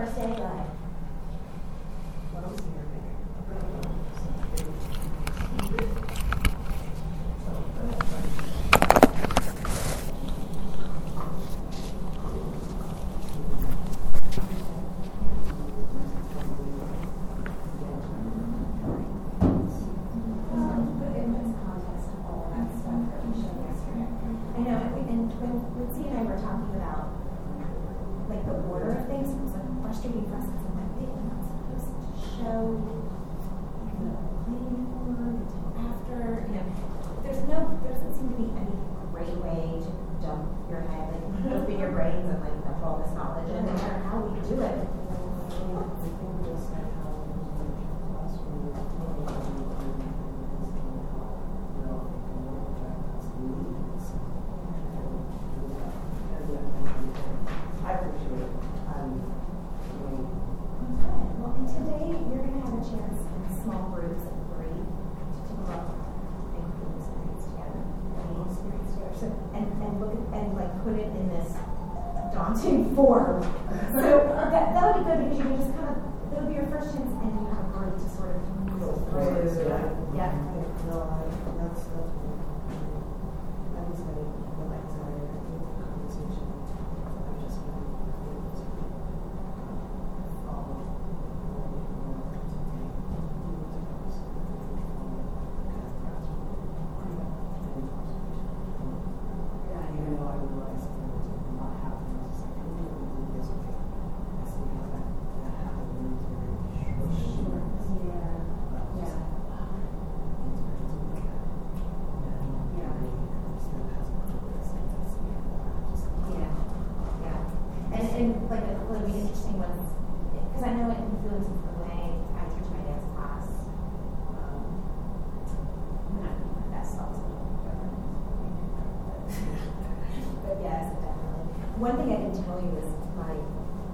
first day? One thing I can tell you is my,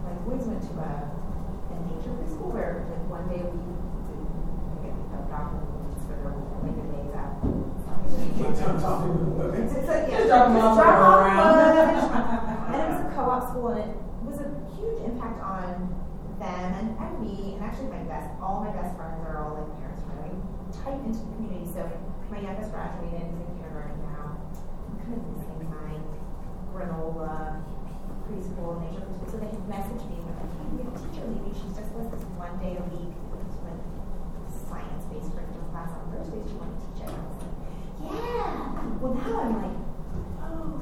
my boys went to a, a nature preschool where like one day a week, we get a doctor just for their like their days out. Can't talking to the women. It's, it's like, yeah, Just drop 'em off around. and it was a co-op school, and it was a huge impact on them and, and me, and actually my best, all my best friends are all like parents from a tight into the community. So my youngest graduated, is in kindergarten now. I'm kind of missing my granola preschool, nature preschool. So they had messaged me, like, hey, we have a teacher leaving. she's just was this one day a week, one science-based curriculum class on Thursdays. She wanted to teach it. I was like, yeah. Well, now I'm like, oh,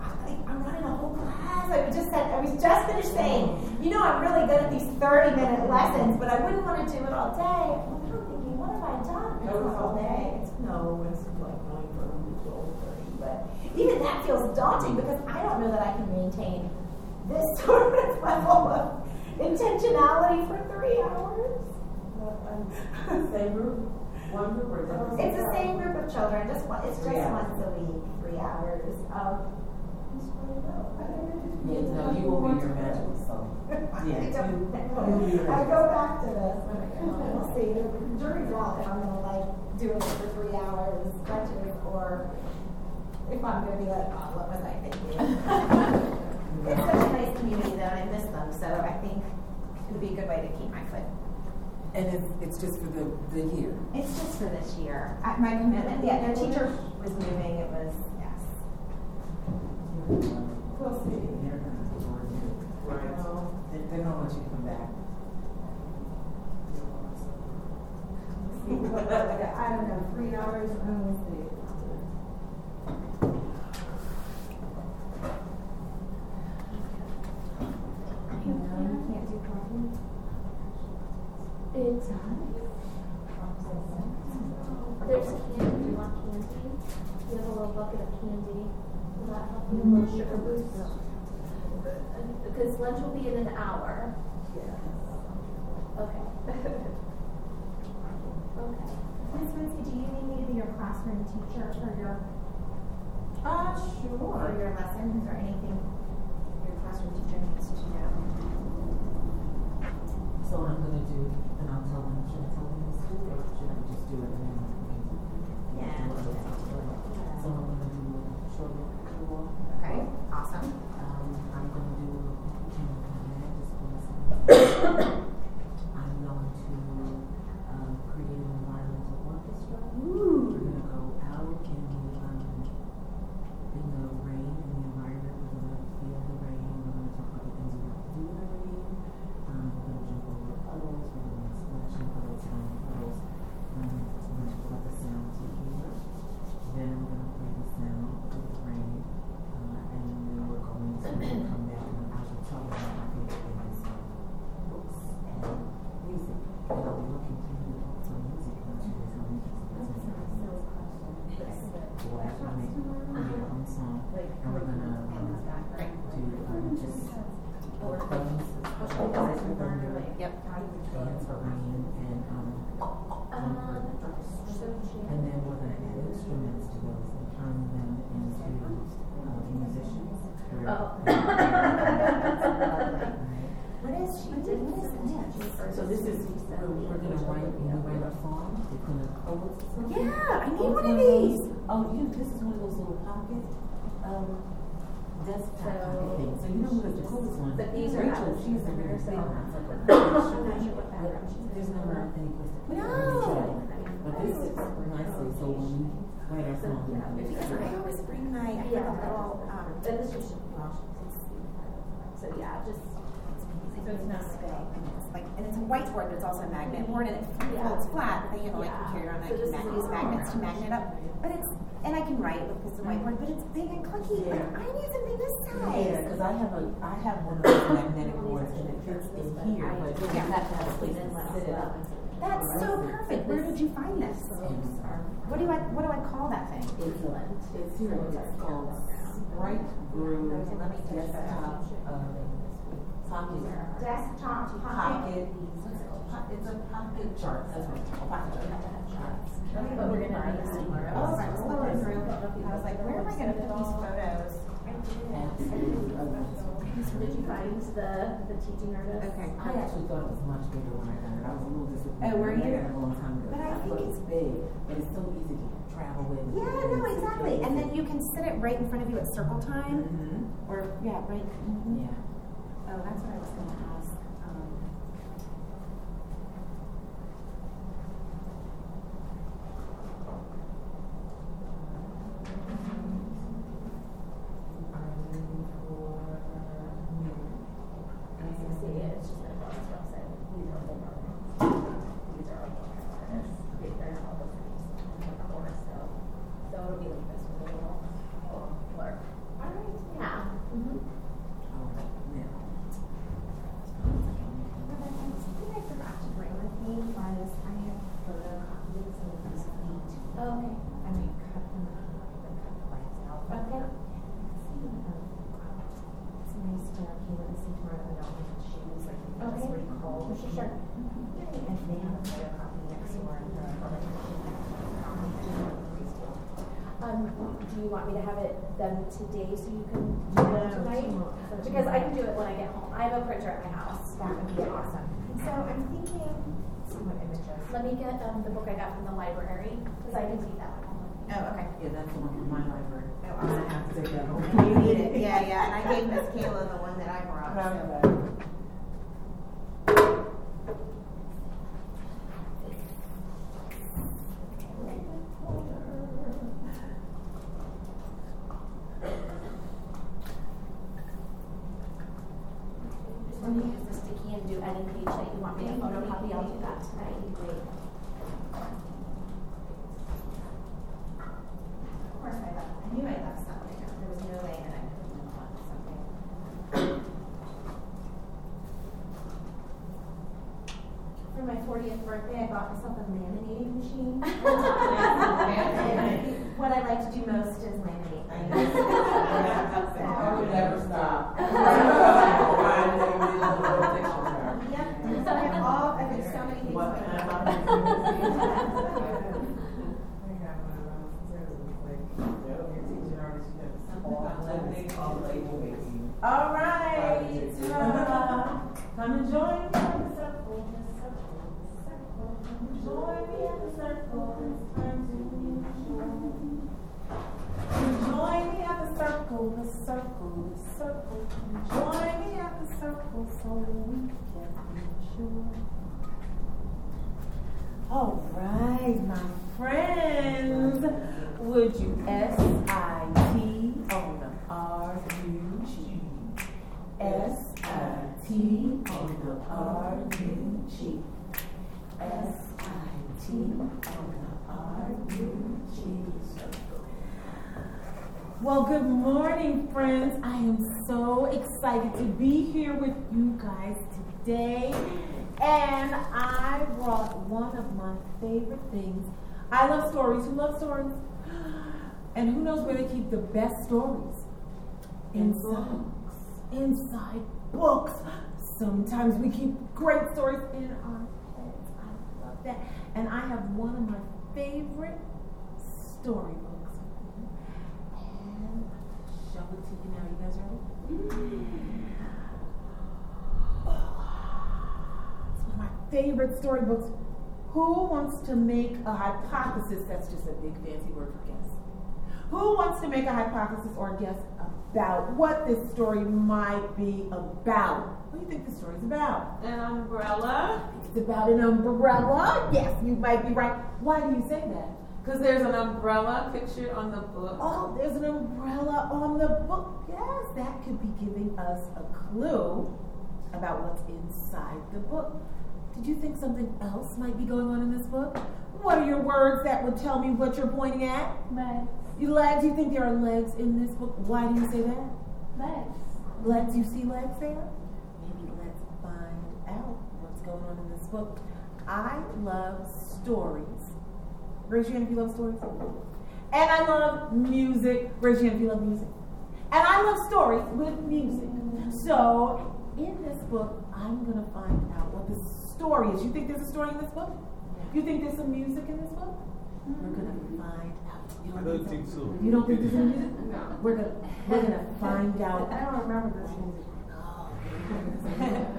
I, I'm running a whole class. I was just said, I was just finished saying, you know, I'm really good at these 30 minute lessons, but I wouldn't want to do it all day. Well, I'm thinking, what have I done? It's not all day. It's no, it's like going from 12 30. But even that feels daunting because I don't know that I can maintain this sort of level of intentionality for three hours. Same group, one group or is that? It's the same group of children, just one, it's just Three hours. once a week, three hours of. Yeah, no, you will be your magic, so. I Yeah, don't you- you'll be your I go back to this when I come home. We'll see. The jury's out if I'm gonna like do it for three hours, stretches, or if I'm gonna be like, oh, what was I thinking? It's such a nice community though, and I miss them, so I think it would be a good way to keep my foot. And it's, it's just for the, the year. It's just for this year. I- My commitment, yeah, their teacher was moving, it was, yes. We'll see. They're gonna have to work you. Right. They, they don't want you to come back. I don't know, three hours, let's see. You know, you can't do coffee? It's There's candy. Do you want candy? You have a little bucket of candy. Will that help you? A little sugar boost? Because lunch will be in an hour. Okay. Okay. Miss Lindsay, do you need me to be your classroom teacher for your, Uh, for your lessons or anything your classroom teacher needs to know? So I'm gonna do, and I'll tell them, should I tell them this too, or should I just do it and then we can? Yeah. do other stuff? So I'm gonna do a short walk. Okay, awesome. Um, I'm gonna do, can I just do this? That's what I'm doing. Yep. Dance for rain and, um, Um, so and then we're gonna add instruments to those and turn them into, uh, musicians. They're- Oh. Right? What is she? What is, what is this? So this is, we're, we're gonna write, when we write our song, it's gonna, oh, what's this one? Yeah, I need Oh, it's one of of those- these. Oh, you, this is one of those little pocket, um, desktop So- pocket things. So you know what's the coolest one? But these are Rachel, she's a really so- big one. It's like a- I'm not sure what background she's There's in. any place to put. No. But this is nicely, so when we write our song. Because I always bring my, I have a little, um, Then this is, so yeah, just, so it's not big, and it's like, and it's a whiteboard, but it's also a magnet board, and it folds flat, but then you have a like Yeah. computer on it, So you this can is mag- use magnets to magnet up, but it's, and I can write with this whiteboard, but it's big and clunky, but Yeah. I need something this Yeah, because I have a, I have one of those magnetic boards and it fits in here, but you Yeah. have to have a to sit it up. That's so perfect, where did you find this? What do I, what do I call that thing? It's a, it's here, it's called Sprite Brew Desktop, um, Pocket. Desktop Pocket, what's it called? Po- it's a pocket chart, that's what it's called, pocket chart. But we're gonna need this tomorrow. Oh, I was looking through, I was like, where am I gonna put these photos? Did you find the, the teaching artist? Okay. I actually thought it was much bigger when I got it, I was a little disappointed. Oh, were when I you? A long time ago. But I think it's- big, but it's so easy to travel with. Yeah, no, exactly, and then you can sit it right in front of you at circle time, Mm-hmm, or, yeah, right. mhm. yeah. Oh, that's what I was gonna ask. Um, So see, it's just like on this website, these are the artists. These are all the artists, They- they're all the same, of course, so, so it'll be like this with a little, little blur. Alright, Yeah. Mm-hmm. Oh, yeah. Something I forgot to bring with me was I have photocopied some of these feet, Okay. and I cut them, I cut the lights out. Okay. See, um, It's a nice pair of came with the same tomorrow, and all my shoes, like, it's Okay. pretty cold. Sure, sure. And they have a photocopy next door, and the, like, preschool. Um, do me to have it done today so you can do it tonight? Because I can do it when I get home. I have a printer at my house. That would be awesome. So I'm thinking, let's see what images. Let me get, um, the book I got from the library, because I can take that one home. Oh, okay. Yeah, that's the one from my library. Oh, I awesome. have to take that home. You need it, yeah, yeah, and I gave Miss Kayla the one that I brought, so. Just want to use the sticky and do any page that you want me to photocopy, I'll do that tonight. Great. Of course I left, I knew I left something, there was no way that I couldn't have left something. For my fortieth birthday, I bought myself a laminating machine. And What I like to do. Most is laminate. Things. I would never stop. Yep, so I have all, I have so many things. What kind of- I got one of those too. It's like, you're teaching artists, you have to all eliminate all label making. All right, uh, come and join me S-I-T on the R-U-G? S-I-T Well, good morning, friends. I am so excited to be here with you guys today. And I brought one of my favorite things. I love stories. Who loves stories? And who knows where they keep the best stories? In books. Inside books. sometimes we keep great stories in our heads. I love that. And I have one of my favorite storybooks. And I'll show it to you now. You guys ready? It's one of my favorite storybooks. Who wants to make a hypothesis? That's just a big fancy word for guess. Who wants to make a hypothesis or guess about what this story might be about? What do you think the story's about? An umbrella. It's about an umbrella. Yes, you might be right. Why do you say that? Because there's an umbrella pictured on the book. Oh, there's an umbrella on the book. Yes, that could be giving us a clue about what's inside the book. Did you think something else might be going on in this book? What are your words that would tell me what you're pointing at? Legs. You legs, you think there are legs in this book? Why do you say that? Legs. Legs, you see legs there? Maybe let's find out what's going on in this book. I love stories. Raise your hand if you love stories. And I love music. Raise your hand if you love music. And I love stories with music. So, in this book, I'm going to find out what the story is. You think there's a story in this book? You think there's some music in this book? We're going to find I don't think so. You don't think there's any music? We're going we're gonna find out. I don't remember this music.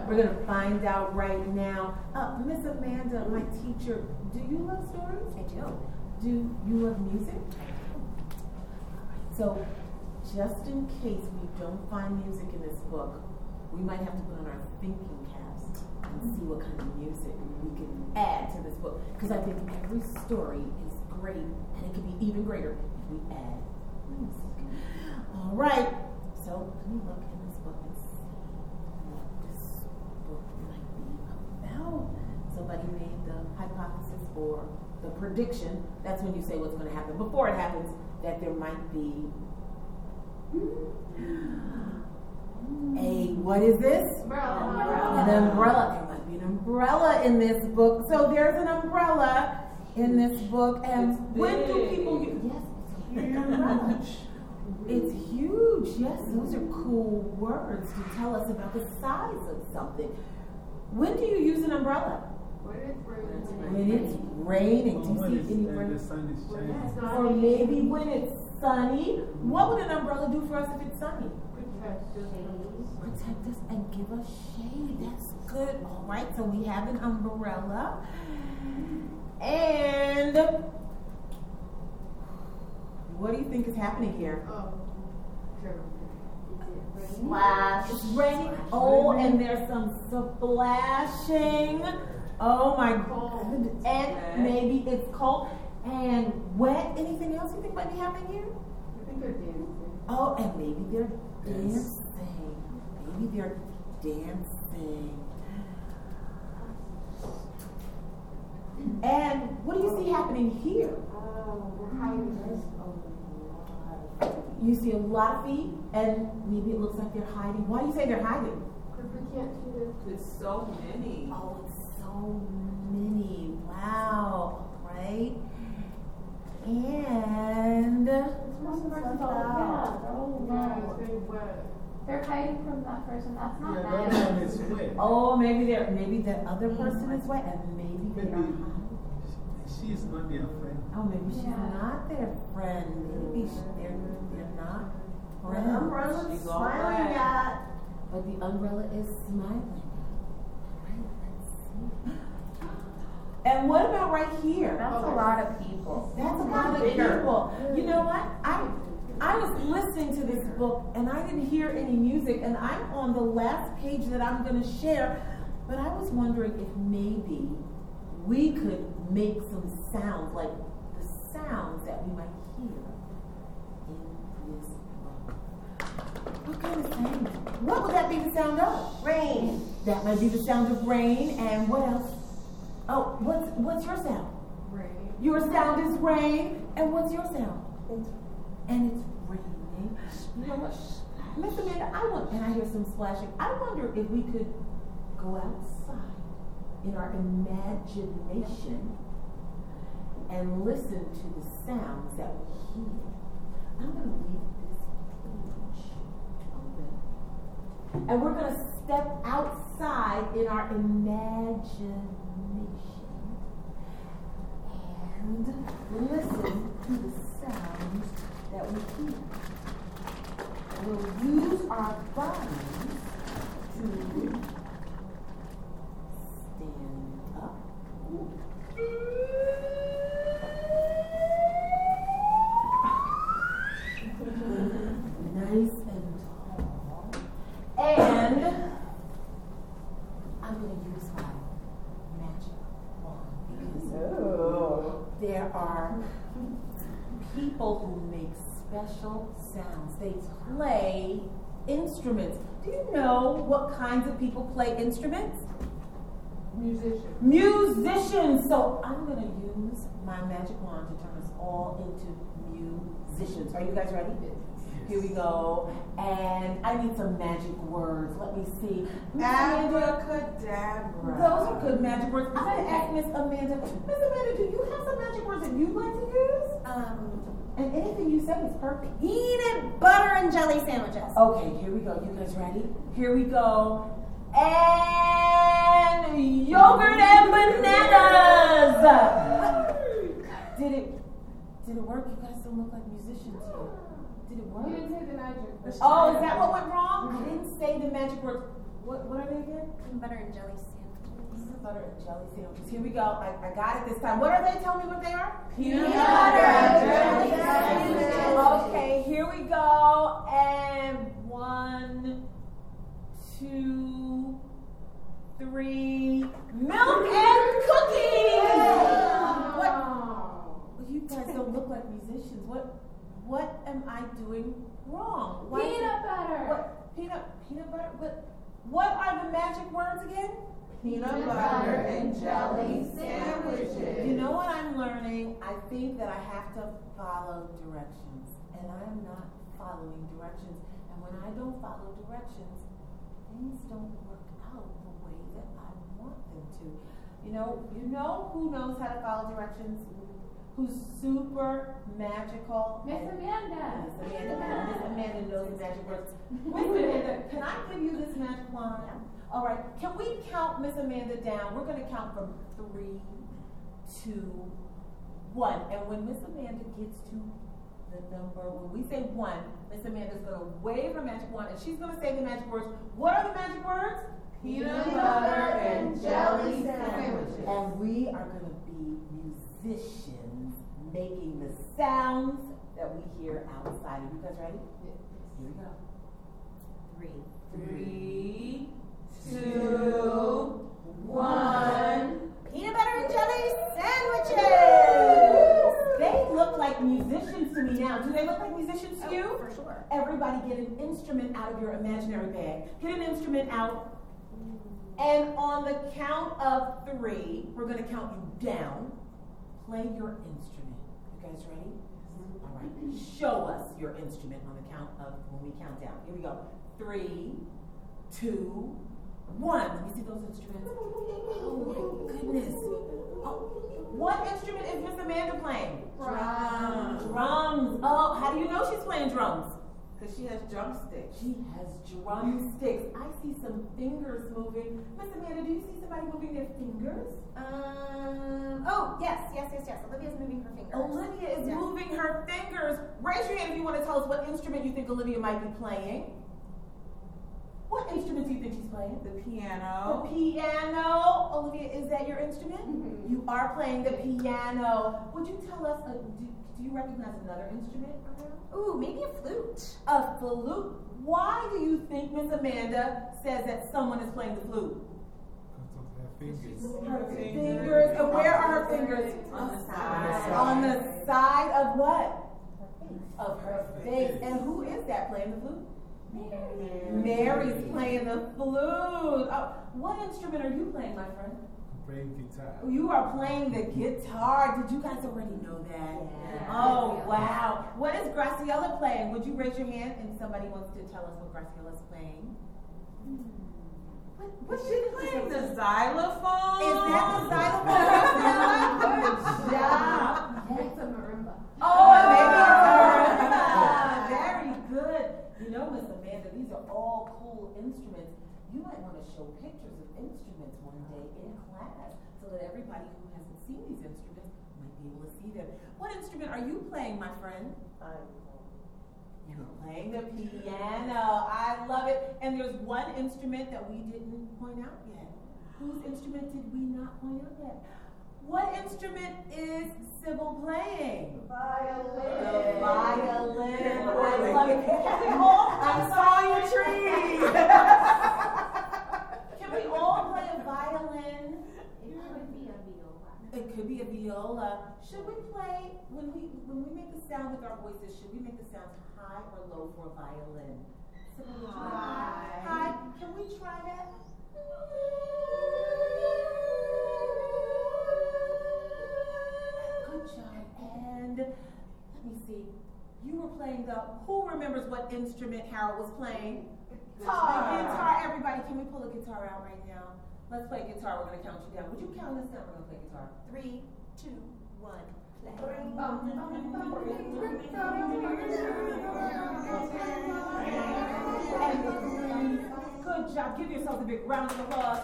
We're going to find out right now. Uh, Miss Amanda, my teacher, do you love stories? I do. Do you love music? I do. So, just in case we don't find music in this book, we might have to put on our thinking caps and see what kind of music we can add to this book. Because I think every story is great, and it can be even greater if we add. All right. So, let me look in this book and see what this book might be about. Somebody made the hypothesis or the prediction. That's when you say what's going to happen. Before it happens, that there might be a, what is this? Umbrella. An umbrella. There might be an umbrella in this book. So there's an umbrella in this book. And It's when do people use Yes, it's huge. It's huge. Yes, those are cool words to tell us about the size of something. When do you use an umbrella? When it's raining. Do Or when you it's, see any and rain? the sun is shining. Or maybe when it's sunny. What would an umbrella do for us if it's sunny? Protect us and give us shade. That's good. All right, so we have an umbrella. And what do you think is happening here? Oh, Splash. It's raining. Oh, and there's some splashing. Oh my god. And maybe it's cold and wet. Anything else you think might be happening here? I think there's oh, and maybe they're dancing. Maybe they're dancing. And what do you see happening here? You see a lot of feet, and maybe it looks like they're hiding. Why do you say they're hiding? Because we can't see them. It's so many. Oh, it's so many. Wow. Right? And Yeah, they're all They're hiding from that person. That's not Yeah, nice. that one is wet. oh, maybe they're maybe that other person is wet, and maybe they are. Maybe she is not their friend. Oh, maybe she's Yeah. not their friend. Maybe sh- they're they're not The friends. umbrella's She's all smiling at. But the umbrella is smiling. Right, let's. And what about right here? That's a lot of people. That's a lot of bigger. people. You know what? I I was listening to this book and I didn't hear any music, and I'm on the last page that I'm going to share. But I was wondering if maybe we could make some sounds, like the sounds that we might hear in this book. What kind of sound? What would that be the sound of? Rain. That might be the sound of rain. And what else? Oh, what's what's your sound? Rain. Your sound is rain. And what's your sound? It's And it's raining. You know what? Miss Amanda, I want, and I hear some splashing. I wonder if we could go outside in our imagination and listen to the sounds that we hear. I'm going to leave this page open. And we're going to step outside in our imagination and listen to the sounds that we hear. We'll use our bodies to stand up. Nice and tall. And I'm going to use my magic wand because there are people who make special sounds. They play instruments. Do you know what kinds of people play instruments? Musician. Musicians. So I'm going to use my magic wand to turn us all into musicians. Are you guys ready? Here we go. And I need some magic words. Let me see. Abracadabra. those are good magic words. I'm going to ask Miss Amanda. Miss Amanda, do you have some magic words that you'd like to use? Um, And anything you say is perfect. peanut butter and jelly sandwiches. Okay, here we go. You guys ready? Here we go. And yogurt and bananas. Did it? Did it work? You guys don't look like musicians. Did it work? You didn't say the magic. Oh, is that what went wrong? I didn't say the magic words. What? What are they again? Peanut butter and jelly sandwiches. Peanut butter and jelly sandwiches. Here we go. I, I got it this time. What are they? Tell me what they are. Peanut butter and jelly sandwiches. Okay, here we go. And one, two, three. Milk and cookies. What? Well, you guys don't look like musicians. What? What am I doing wrong? Why- Peanut butter. What? Peanut peanut butter. What? What are the magic words again? Peanut butter and jelly sandwiches. You know what I'm learning? I think that I have to follow directions. And I am not following directions. And when I don't follow directions, things don't work out the way that I want them to. You know, you know who knows how to follow directions? Who's super magical? Miss Amanda. Miss Amanda. Miss Amanda knows the magic words. Miss Amanda, can I give you this magic wand? All right. Can we count Miss Amanda down? We're going to count from three, two, one. And when Miss Amanda gets to the number, when we say one, Miss Amanda's going to wave her magic wand and she's going to say the magic words. What are the magic words? Peanut butter and jelly sandwiches. And we are going to be musicians making the sounds that we hear outside. Are you guys ready? Here we go. Three. Three, two, one. Peanut butter and jelly sandwiches. They look like musicians to me now. Do they look like musicians to oh, you? Oh, for sure. Everybody get an instrument out of your imaginary bag. Get an instrument out. And on the count of three, we're going to count you down. Play your instrument. You guys ready? All right. Show us your instrument on the count of when we count down. Here we go. Three, two, one. Let me see those instruments. Oh my goodness. Oh, what instrument is Miss Amanda playing? Drums. Drums. Oh, how do you know she's playing drums? Because she has drumsticks. She has drumsticks. I see some fingers moving. Miss Amanda, do you see somebody moving their fingers? Um. Oh yes, yes, yes, yes. Olivia's moving her fingers. Olivia is Yeah. moving her fingers. Raise your hand if you want to tell us what instrument you think Olivia might be playing. What instrument do you think she's playing? The piano. The piano. piano. Olivia, is that your instrument? Mhm. You are playing the piano. Would you tell us, uh, do, do you recognize another instrument around? Ooh, maybe a flute. A flute. Why do you think Miss Amanda says that someone is playing the flute? Fingers. Her fingers. And where are her fingers? On the side. On the side of what? Of her face. And who is that playing the flute? Mary's playing the flute. Oh, what instrument are you playing, my friend? Playing guitar. Oh, you are playing the guitar. Did you guys already know that? Yeah. Oh, wow. What is Graciela playing? Would you raise your hand and somebody wants to tell us what Graciela's playing? What, What's she playing? The xylophone? Is that the xylophone? Graciela? Good job. It's a marimba. Oh, maybe it's a oh. Very good. You know, Miss Amanda, these are all cool instruments. You might want to show pictures of instruments one day in class so that everybody who hasn't seen these instruments might be able to see them. What instrument are you playing, my friend? You're playing the piano. I love it. And there's one instrument that we didn't point out yet. Whose instrument did we not point out yet? What instrument is Sybil playing? Violin. The violin. I love it. Can we all I saw your tree. Can we all play a violin? It could be a viola. It could be a viola. Should we play when we when we make the sound with our voices? Should we make the sounds high or low for a violin? Sybil, would you like- High. High. Can we try that? Let me see. You were playing the. Who remembers what instrument Harold was playing? Guitar. Guitar. Everybody, can we pull a guitar out right now? Let's play guitar. We're going to count you down. Would you count us down? We're going to play guitar. Three, two, one, play. Good job. Give yourselves a big round of applause.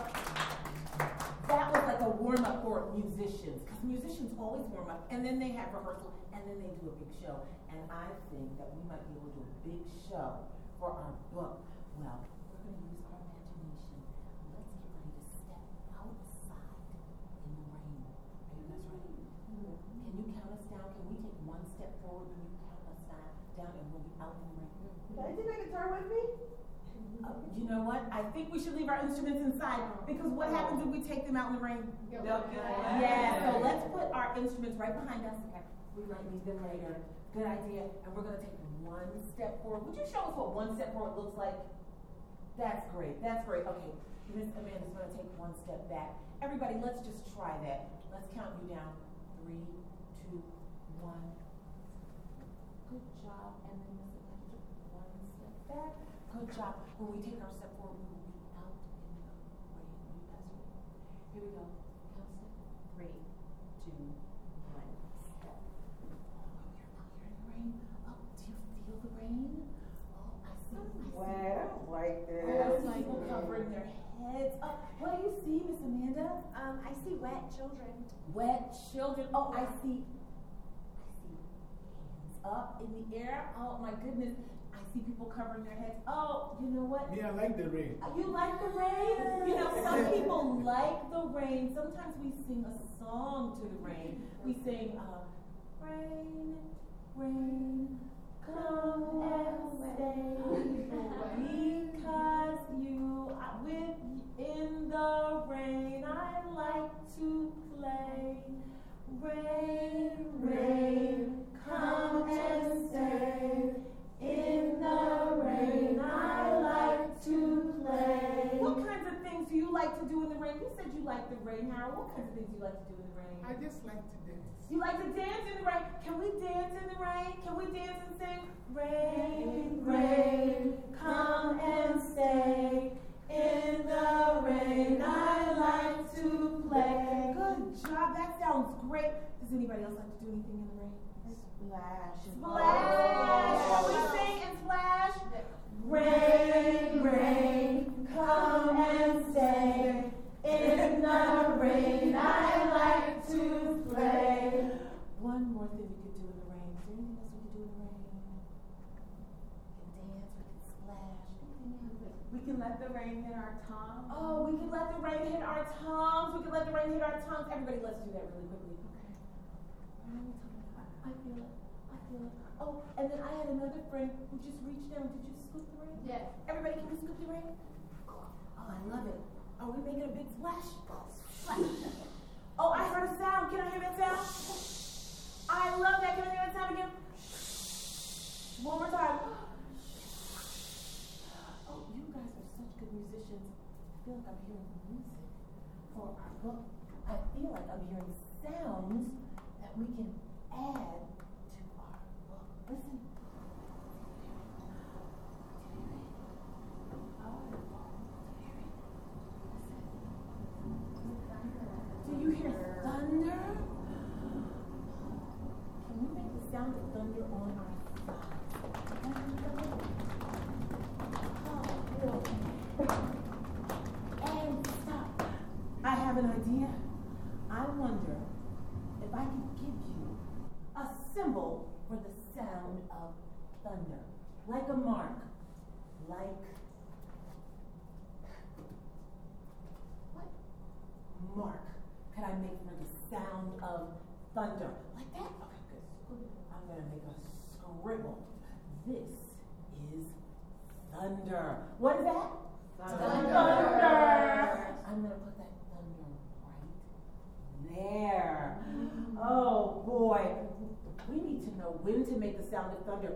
That was like a warm up for musicians, because musicians always warm up, and then they have rehearsal, and then they do a big show. And I think that we might be able to do a big show for our book. Well, we're going to use our imagination. Let's get ready to step outside in the rain. Are you guys ready? Mm-hmm. Can you count us down? Can we take one step forward when you count us down, down and we'll be out in the rain? Can I take my guitar with me? Uh, you know what? I think we should leave our instruments inside because what happens if we take them out in the rain? They'll get wet. Yeah, so let's put our instruments right behind us. We might need them later. Good idea. And we're going to take one step forward. Would you show us what one step forward looks like? That's great. That's great. Okay, Miss Amanda's going to take one step back. Everybody, let's just try that. Let's count you down. Three, two, one. Good job. And then Miss Amanda took one step back. Good job. When we take our step forward, we will be out in the rain. You guys ready? Here we go. Count step. Three, two, one. Step. Oh, you're out here in the rain. Oh, do you feel the rain? Oh, I see. I see. I don't like Oh, I see people covering their heads. Oh, what do you see, Miss Amanda? Um, I see wet children. Wet children. Oh, I see. I see hands up in the air. Oh my goodness. I see people covering their heads. Oh, you know what? Me, I like the rain. You like the rain? You know, some people like the rain. Sometimes we sing a song to the rain. We sing, uh, Rain, rain, come and stay. Because you are with in the rain. I like to play. Rain, rain, come and stay. In the rain, I like to play. What kinds of things do you like to do in the rain? You said you like the rain, Harold. What kinds of things do you like to do in the rain? I just like to dance. You like to dance in the rain? Can we dance in the rain? Can we dance and sing? Rain, rain, come and stay. In the rain, I like to play. Good job. That sounds great. Does anybody else like to do anything in the rain? Splash. Splash! We sing and splash? Rain, rain, come and stay. In the rain, I like to play. One more thing we could do in the rain. Is there anything else we could do in the rain? We can dance, we can splash. We can let the rain hit our tongue. Oh, we can let the rain hit our tongues. We can let the rain hit our tongues. Everybody, let's do that really quickly. Okay. I feel it. I feel it. Oh, and then I had another friend who just reached down. Did you scoop the ring? Yes. Everybody, can you scoop the ring? Oh, I love it. Are we making a big splash? Splash. Oh, I heard a sound. Can I hear that sound? I love that. Can I hear that sound again? One more time. Oh, you guys are such good musicians. I feel like I'm hearing music for our book. I feel like I'm hearing sounds that we can add to our book. Listen. Do you hear thunder? Can we make the sound of thunder on our side? Oh, really? have an idea? I wonder if I could give you a symbol for the sound of thunder, a mark, like what mark could I make for the sound of thunder? Like that? Okay, good. I'm gonna make a scribble. This is thunder. What is that? Thunder. Thunder. I'm gonna put that thunder right there. Mm. Oh boy. We need to know when to make the sound of thunder.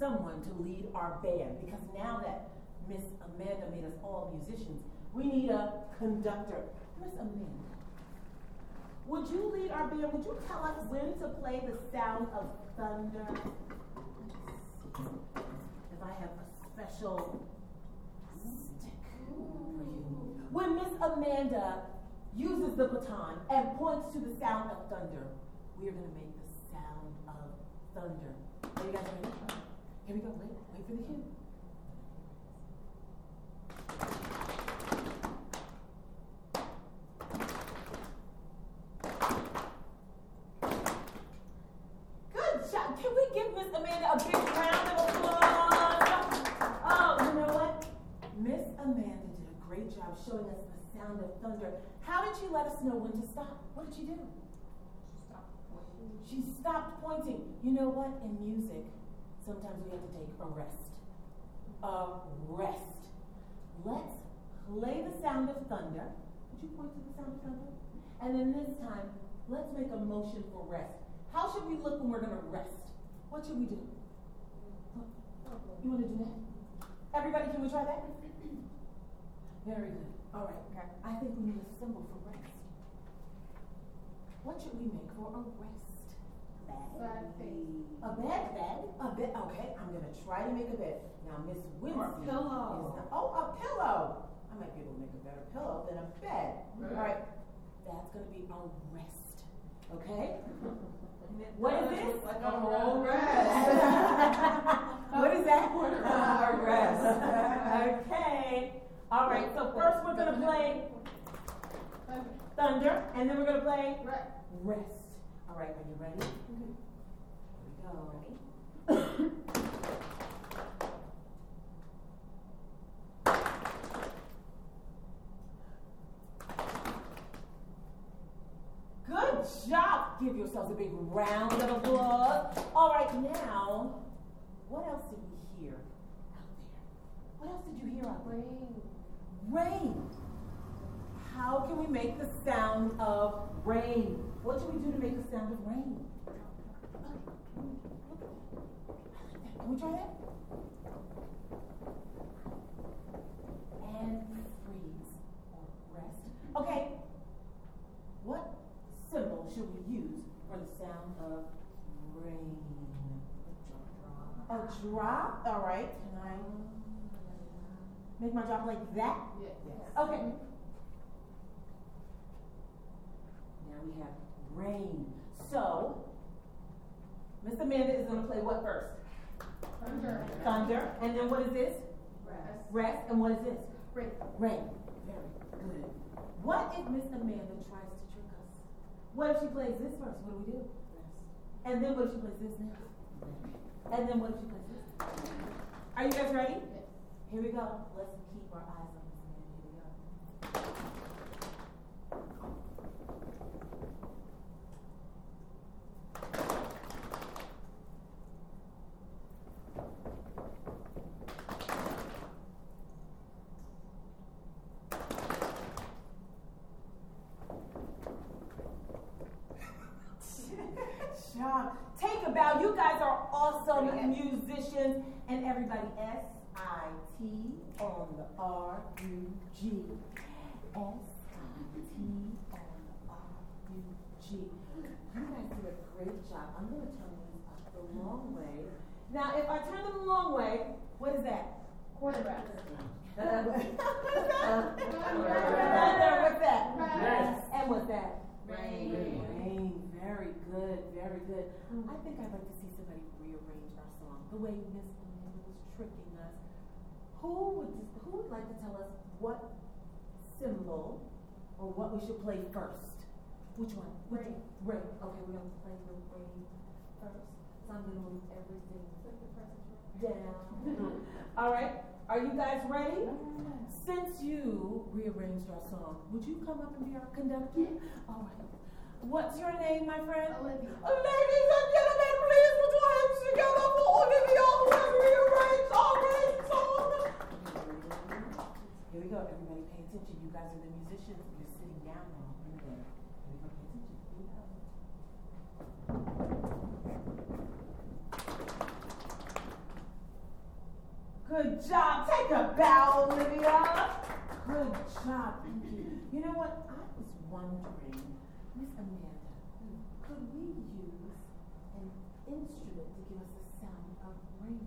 Someone to lead our band because now that Miss Amanda made us all musicians, we need a conductor. Miss Amanda, would you lead our band? Would you tell us when to play the sound of thunder? If I have a special stick for you. When Miss Amanda uses the baton and points to the sound of thunder, we are going to make the sound of thunder. Are you guys ready? Here we go. Wait, wait for the cue. Good job. Can we give Miss Amanda a big round of applause? Oh, you know what? Miss Amanda did a great job showing us the sound of thunder. How did she let us know when to stop? What did she do? She stopped pointing. You know what? In music, sometimes we have to take a rest. A rest. Let's play the sound of thunder. Would you point to the sound of thunder? And then this time, let's make a motion for rest. How should we look when we're going to rest? What should we do? You want to do that? Everybody, can we try that? Very good. All right. Okay. I think we need a symbol for rest. What should we make for a rest? Sad face. A bed? Bed? A bed. Okay, I'm going to try to make a bed. Now, Miss Wincy. Or a pillow. not- oh, a pillow. I might be able to make a better pillow than a bed. Right. All right. That's going to be a rest. Okay? What is this? Like a whole rest. what is that? A rest. okay. All right. So first we're gonna play thunder, and then we're gonna play rest. All right. Are you ready? Good job. Give yourselves a big round of applause. All right, now, what else did we hear out there? What else did you hear out there? Rain. Rain. How can we make the sound of rain? What should we do to make the sound of rain? Can we try that? And freeze or rest. Okay. What symbol should we use for the sound of rain? A drop. All right. Can I make my drop like that? Yes. Okay. Now we have rain. So, Miss Amanda is going to play what first? Thunder. Thunder. And then what is this? Rest. Rest. And what is this? Rain. Rain. Very good. What if Miss Amanda tries to trick us? What if she plays this first? What do we do? Rest. And then what if she plays this next? And then what if she plays this? Are you guys ready? Yes. Here we go. Let's keep our eyes on Miss Amanda. Here we go. Sean, take a bow. You guys are awesome musicians. And everybody, S I T on the R U G. S T on R U G. You guys did a great job. I'm going to turn these up the long way. Now, if I turn them the long way, what is that? Quarterback. Thunder. Uh, what's that? And what's that? Rain. Rain. Very good. Very good. I think I'd like to see somebody rearrange our song the way Miss Amanda was tricking us. Who would Who would like to tell us what symbol or what we should play first? Which one? Which. Rain. Okay, we're gonna play the rain first. So I'm gonna move everything down. All right. Are you guys ready? Since you rearranged our song, would you come up and be our conductor? All right. What's your name, my friend? Olivia. Ladies and gentlemen, please put your hands together for Olivia who has rearranged our rain song. Here we go. Everybody pay attention. You guys are the musicians. You're sitting down now. Here we go. Here we go. Pay attention. Here we go. Good job. Take a bow, Olivia. Good job. Thank you. You know what? I was wondering, Miss Amanda, could we use an instrument to give us the sound of rain?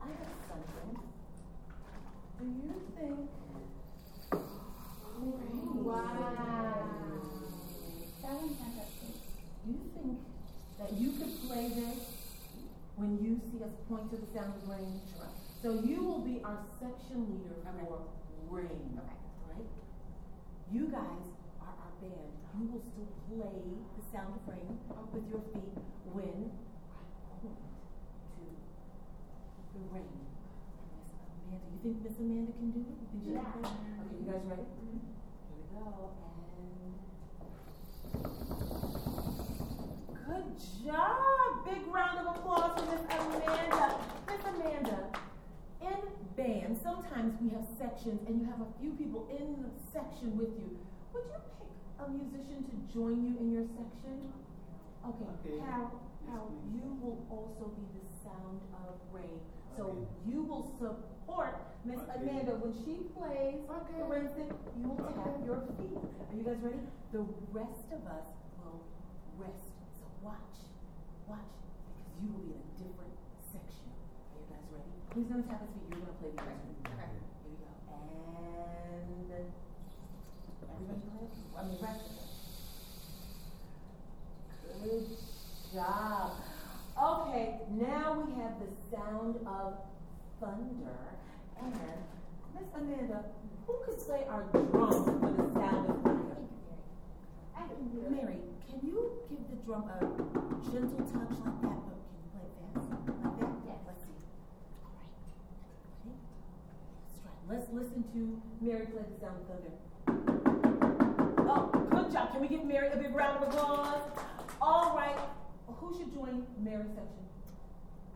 I have something. Do you think? Wow. That one's fantastic. Do you think that you could play this when you see us point to the sound of rain? Sure. So you will be our section leader for rain. Okay. Right? You guys are our band. You will still play the sound of rain with your feet when I point to the rain. Miss Amanda, you think Miss Amanda can do it? You Yeah. can? Okay, you guys ready? Mm-hmm. Here we go. And good job! Big round of applause for Miss Amanda. Miss Amanda, in band, sometimes we have sections and you have a few people in the section with you. Would you pick a musician to join you in your section? Okay, Okay. Carol, Yes, Carol, please. you will also be the sound of rain. So Okay. you will support Miss Okay. Amanda when she plays Okay. the rain. You will tap your feet. Are you guys ready? The rest of us will rest. So watch, watch, because you will be in a different section. Are you guys ready? Who's gonna tap his feet? You're gonna play the instrument. Okay. Here we go. And everybody play. I mean, rest of us. Good job. Okay, now we have the sound of thunder. And Miss Amanda, who could play our drums for the sound of thunder? I can do it. Mary, can you give the drum a gentle touch like that, but can you play it fast? Like that? Let's see. All right. Ready? Let's try. Let's listen to Mary play the sound of thunder. Oh, good job. Can we give Mary a big round of applause? All right. Who should join Mary's section?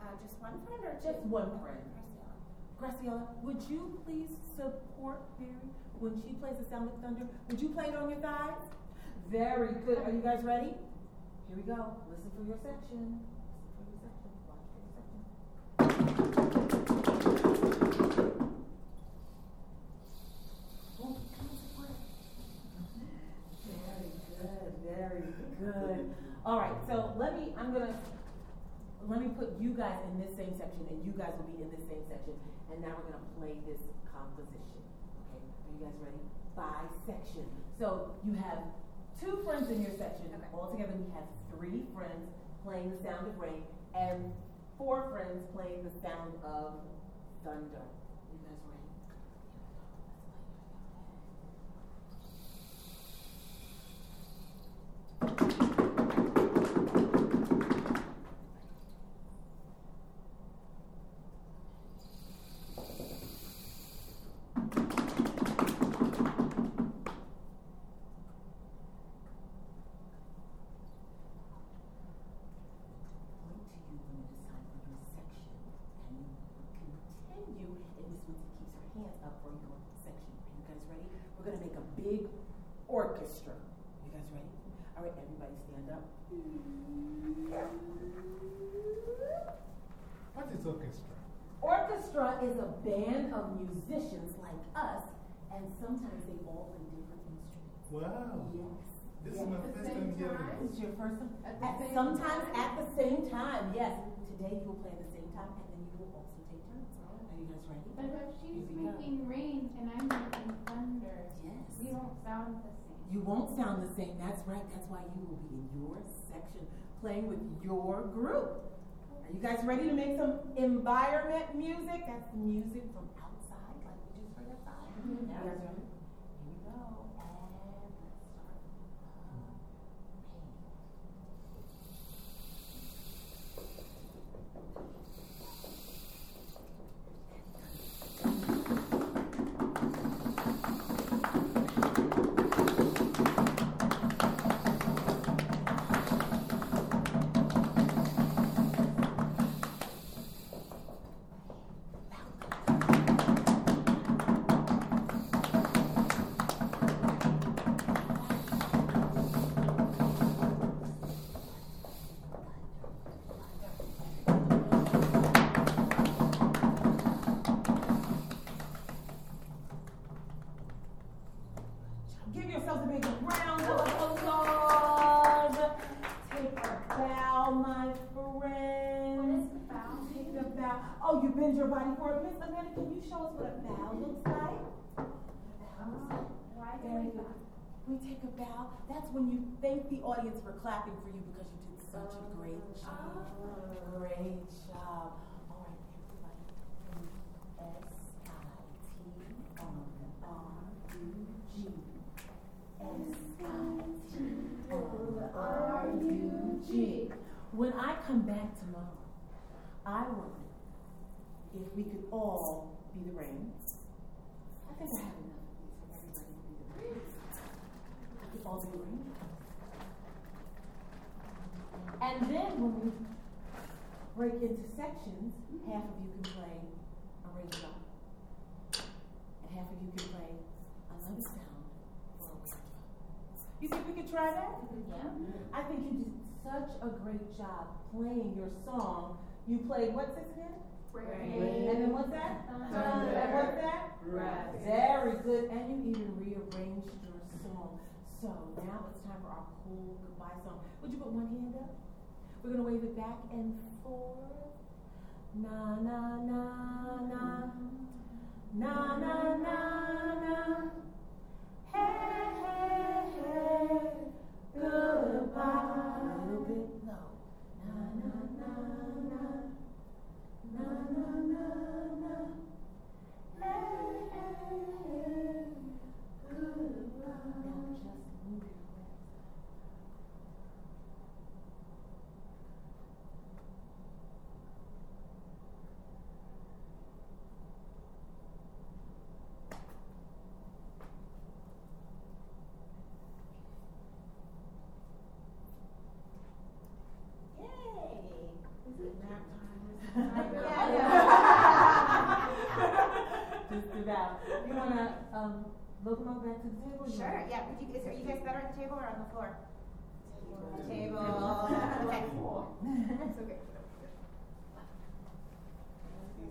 Uh, just one friend or Just one friend. Graciela. Graciela, would you please support Mary when she plays the sound of thunder? Would you play it on your thighs? Very good. Are you guys ready? Here we go. Listen for your section. Listen for your section. Watch for your section. Oh, come on, support it. Very good. Very good. All right. So let me. I'm gonna let me put you guys in this same section and you guys will be in this same section. And now we're going to play this composition. Okay, are you guys ready? By section. So you have two friends in your section. Okay. Altogether, we have three friends playing the sound of rain and four friends playing the sound of thunder. You guys ready? Here we go. Let's play. point to you when it is time for your section. And you continue, and Miss Winston keeps her hands up for your section. Are you guys ready? We're going to make a big orchestra. You guys ready? All right, everybody stand up. What is orchestra? Orchestra is a band of musicians like us, and sometimes they all play different instruments. Wow. Yes. This yes. is my At the first same time hearing? This this. is your first time? At the At- same sometimes time? at the same time, yes. Today you will play at the same time, and then you will also take turns. Are you guys ready? But if she's Here go. making rain and I'm making thunder, Yes. we don't sound the same. You won't sound the same. That's right. That's why you will be in your section playing with your group. Are you guys ready to make some environment music? That's the music from outside, like we just heard outside. Mm-hmm. You guys can you show us what a bow looks like? Why Very do good. We take a bow. That's when you thank the audience for clapping for you because you did such a great oh, job. Oh. Great job. All right, everybody. S I T R U G. S I T R U G. When I come back tomorrow, I wonder if we could all be the rain. I think I have enough for everybody to be the rain. All be rain. And then when we break into sections, half of you can play a raindrop. And half of you can play another sound for a. You think we could try that? Yeah. I think you did such a great job playing your song. You played what's this again? Rain. And then what's that? Thunder. And uh, what's that? Rest. Very good. And you even rearranged your song. So now it's time for our cool goodbye song. Would you put one hand up? We're going to wave it back and forth. Na na na na. Na na na na. Hey, hey, hey. Goodbye. A little bit low. Na na na na. Hey, hey, hey. Goodbye. Now just move your lips. Yay! Is it nap time? Just about. You want to um, look them back to the table? You Sure, wanna- yeah. Would you, is, are you guys better at the table or on the floor? Table. Table. Okay. So great. Thank you,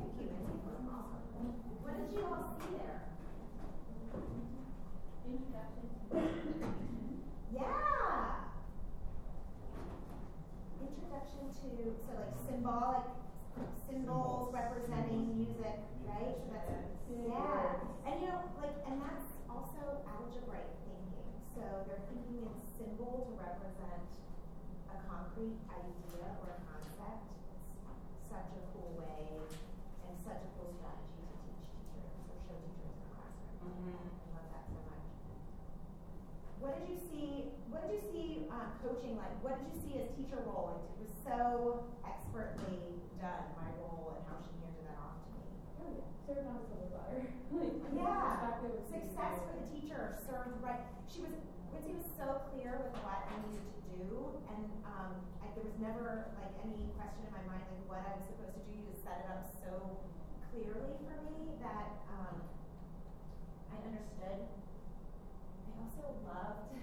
Lindsay. That was awesome. What did you all see there? Yeah. Introduction to, so like symbolic symbols representing music, right? So that's, yeah. And you know, like, and that's also algebraic thinking. So they're thinking in symbol to represent a concrete idea or a concept. It's such a cool way and such a cool strategy to teach teachers or show teachers in the classroom. I love that so much. What did you see? What did you see uh, coaching like? What did you see as teacher role? It, was so expertly done. My role and how she handed that off to me. On silver platter. Like, Yeah, success for the teacher served right. She was Quincy was so clear with what I needed to do, and um, I, there was never like any question in my mind like what I was supposed to do. You just set it up so clearly for me that um, I understood. I also loved.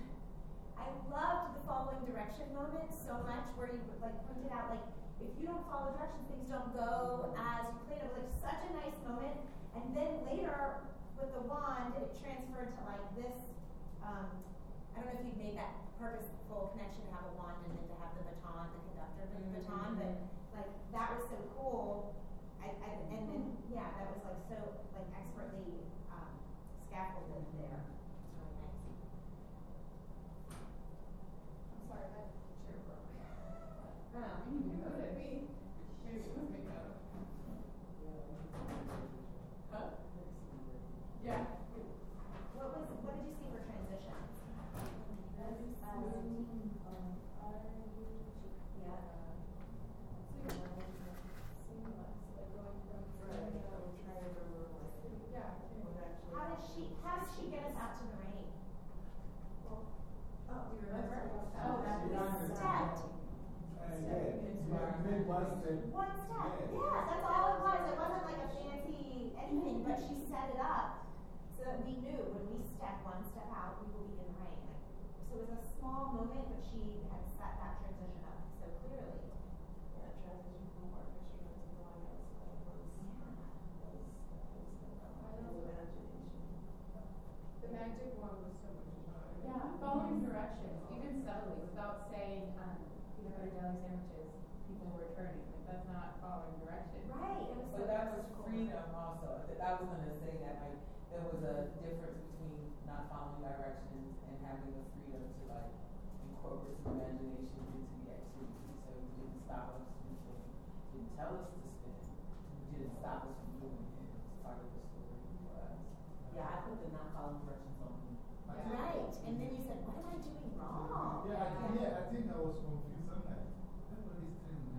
I loved the following direction moment so much, where you like pointed out like if you don't follow directions, things don't go as you planned. It was like such a nice moment. And then later with the wand, it transferred to like this. Um, I don't know if you've made that purposeful connection to have a wand and then to have the baton, the conductor for the baton, but like that was so cool. I, I, and then yeah, that was like so like expertly um, scaffolded there. It's really nice. I'm sorry, broke. Oh. Was it me? Maybe it was me, no. Huh? Yeah. What was what did you see for transition? Yeah. Yeah. How did she how did she get us out to the rain? Oh, remember? Oh, that we stepped. Yeah, one step. Yeah, that's all it was. It wasn't like a fancy anything, but she set it up so that we knew when we step one step out, we will be in the rain. Like, so it was a small moment, but she had set that transition up so clearly. Yeah, transition from orchestra to the White House, that was, Yeah. was, that was the imagination. The magic one was so much fun. Yeah, following directions, even subtly, without saying, um, peanut butter jelly sandwiches, people were turning, like, that's not following directions. Right, it was so that was cool. freedom also. I was gonna say that, like, there was a difference between not following directions and having the freedom to like incorporate some imagination into the activity. So you didn't stop us from doing, didn't tell us to spin, you didn't stop us from doing it. It was part of the story for us. Yeah, I put the not following directions on me. I Right, and then you said, what am I doing wrong? Yeah, I think, yeah, I think I was confused. I'm like, everybody's telling me.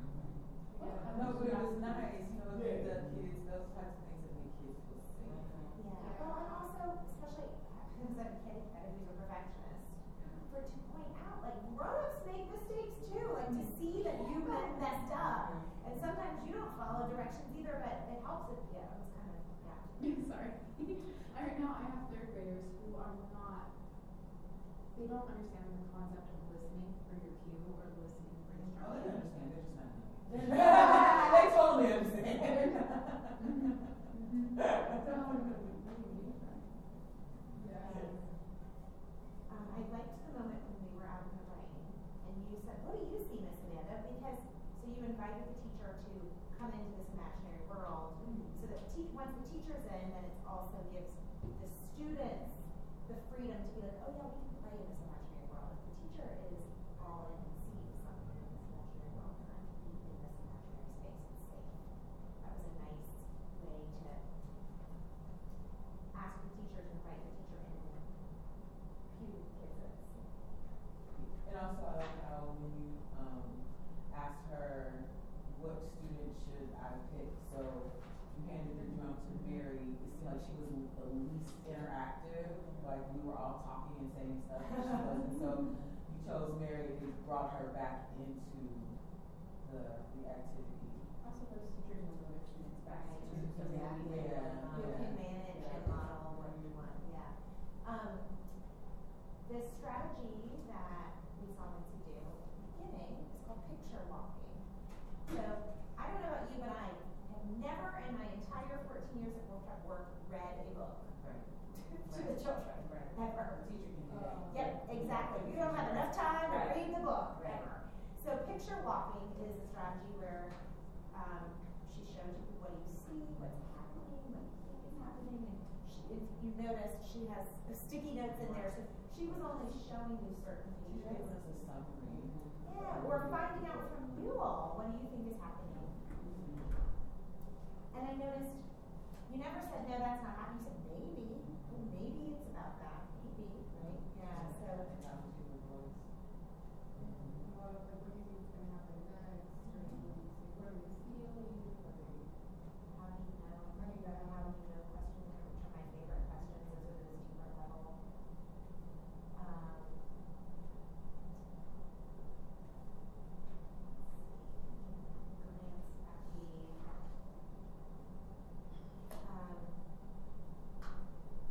I'm like, No, but it was nice, you know, Yeah. the kids, those types of things that make kids feel safe. Yeah, well, and also, especially because I'm a kid and who's a perfectionist, for to point out, like, grown-ups make mistakes too, like, to see that you me- messed up. And sometimes you don't follow directions either, but it helps if, yeah, it was kind of, yeah. Sorry. I right now I have third graders who are not, they don't understand the concept of listening for your cue or listening for Oh, they I liked the moment when we were out in the rain, and you said, what do you see, Miss Amanda? Because, so you invited the teacher to come into this imaginary world, so that te- once the teacher's in, then it also gives the students the freedom to be like, oh yeah, we can play in this imaginary world. If the teacher is all in and sees something in this imaginary world, then I can be in this imaginary space, it's safe. That was a nice way to ask the teacher to invite the teacher in and cue kids. And also, I like how when you um, asked her what student should I pick, so you handed the drum to Mary, it seemed like she was the least interactive, like we were all talking and saying stuff, and she wasn't. So you chose Mary, and brought her back into the, the activity. Also, those teachers know their students back. Right. too, so they Yeah. really Yeah. You can manage and model what you want, yeah. Um, the strategy that we saw Lindsay do at the beginning picture walking. So, I don't know about you, but I have never in my entire fourteen years of Wolf Trap work read a book Right. to the children, Right. ever. Teacher can do that. Yep, exactly. You don't have enough time to read the book, Right. ever. So picture walking is a strategy where um, she shows you what you see, what's happening, what you think is happening, and she, if you notice, she has the sticky notes in there. So she was only showing you certain She's giving features. us a summary. Yeah, or finding out from you all what do you think is happening. And I noticed you never said no, that's not happening. You said maybe, well, maybe it's about that, maybe, right? Yeah. So And that was your voice. Well, like, what do you think is gonna happen next? Or what do you see? What are you feeling? What are you? How do you know? How do you know? How do you know? Questions, which are my favorite questions. Those are those deeper level. Um, glance at the. Um,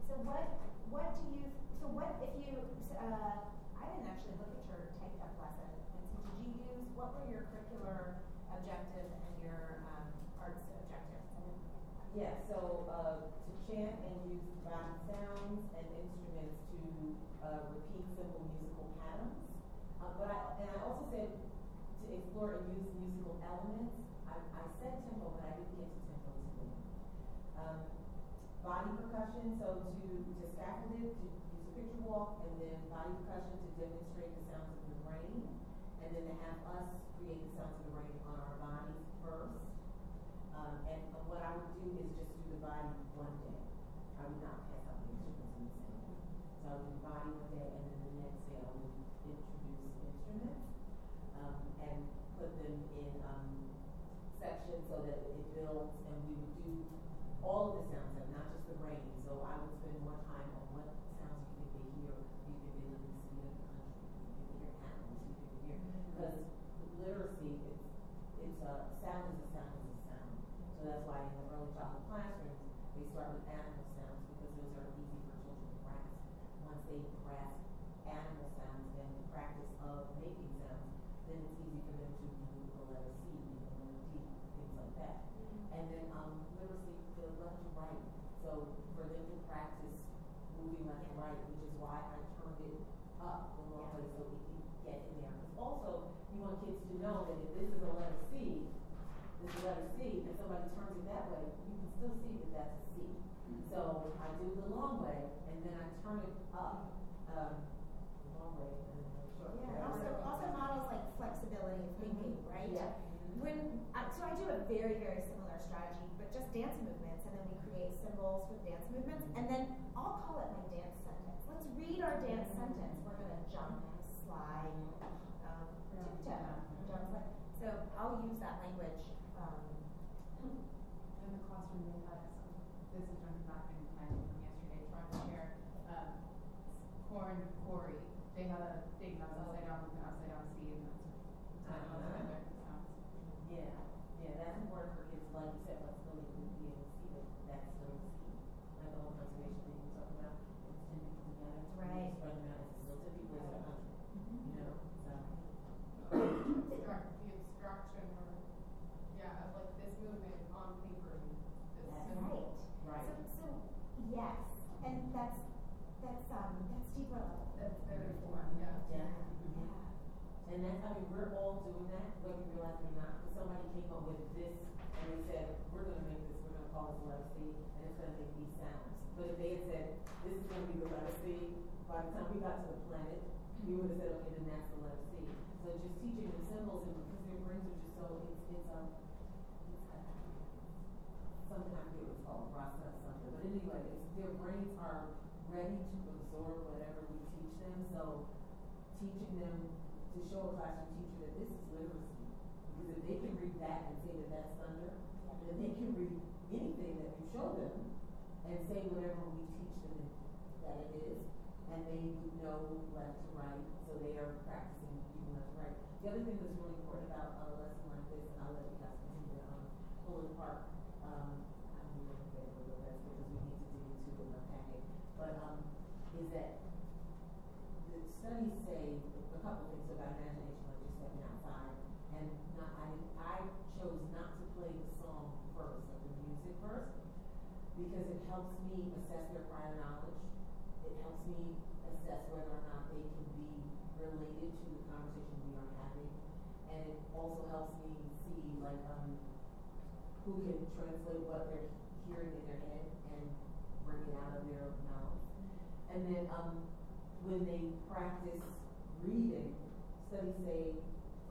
so what? What do you? So what if you? Uh, I didn't actually look at your typed up lesson. And so did you use? What were your curricular objectives and your um, arts objectives? I didn't look at that. Yeah, so uh, to body sounds and instruments to uh, repeat simple musical patterns. Uh, but I, and I also said to explore and use musical elements. I, I said tempo, but I didn't get to tempo today. Um, body percussion, so to, to scaffold it, to use a picture walk, and then body percussion to demonstrate the sounds of the brain, and then to have us create the sounds of the brain on our bodies first. Um, and what I would do is just do the body one I would not pass out the instruments in the same day. So I would do the body one day, and then the next day I would introduce instruments um, and put them in um, sections so that it builds, and we would do all of the sounds, and not just the brain. So I would spend more time on what sounds you think they hear. You think they live in the city of the country. You think they hear animals. You think they hear. Because literacy, it's, it's a sound is a sound is a sound. So that's why in the early childhood classrooms, they start with animal sounds because those are easy for children to grasp. Once they grasp animal sounds and the practice of making sounds, then it's easy for them to do the letter C the letter D, things like that. And then um, literacy, the left to right. So for them to practice moving left to right, which is why I turned it up the long way so we can get in there. Because also, you want kids to know that if this is a letter C, this is a letter C, and somebody turns it that way, you can still see that that's a C. So I do the long way, and then I turn it up um, long way, and then the short way. Yeah, also, also models like flexibility of thinking, right? Yeah. When, I so I do a very, very similar strategy, but just dance movements, and then we create symbols for dance movements, and then I'll call it my dance sentence. Let's read our dance sentence. We're gonna jump, slide, um, tiptoe, jump, slide. So I'll use that language. Um, In the classroom, they had corn quarry. They had a thing that was upside down with an upside down C and that's, that's how they learned the uh-huh. sounds. Yeah, yeah, that's important for kids, like you said, flexibility, to be able to see that that's still a C. Like the whole conservation thing you were talking about, it's ten people together, to Right. spread them out, it's still ten people, it's a hundred, you know, so. The instruction or, yeah, of like this movement on paper, this That's symbol. right. Right. So, so, yes, and that's, that's, um, that's deeper level. That's very form, yeah. Yeah. Yeah. And that's, I mean, we're all doing that, whether you realize it or not, because somebody came up with this, and they said, we're gonna make this, we're gonna call this letter C, and it's gonna make these sounds. But if they had said, this is gonna be the letter C, by the time we got to the planet, we would have said, okay, then that's the letter C. So just teaching them symbols, and because their brains are just so, it's, it's, um, it's, uh, something I forget what it's called, process something, but anyway, it's, their brains are ready to absorb whatever we teach them, so teaching them to show a classroom teacher that this is literacy. Because if they can read that and say that that's thunder, then they can read anything that you show them and say whatever we teach them that it is. And they know left to right, so they are practicing reading left to right. The other thing that's really important about a lesson like this, and I'll let you guys continue to pull it apart. Um, I'm going to get a little bit because we need to dig into it in the packet. But um, is that the studies say a couple things about imagination, like just stepping outside, and not, I, I chose not to play the song first, like the music first, because it helps me assess their prior knowledge. It helps me assess whether or not they can be related to the conversation we are having, and it also helps me see, like, um, who can translate what they're hearing in their head and bring it out of their mouth. And then, um, when they practice reading, studies say,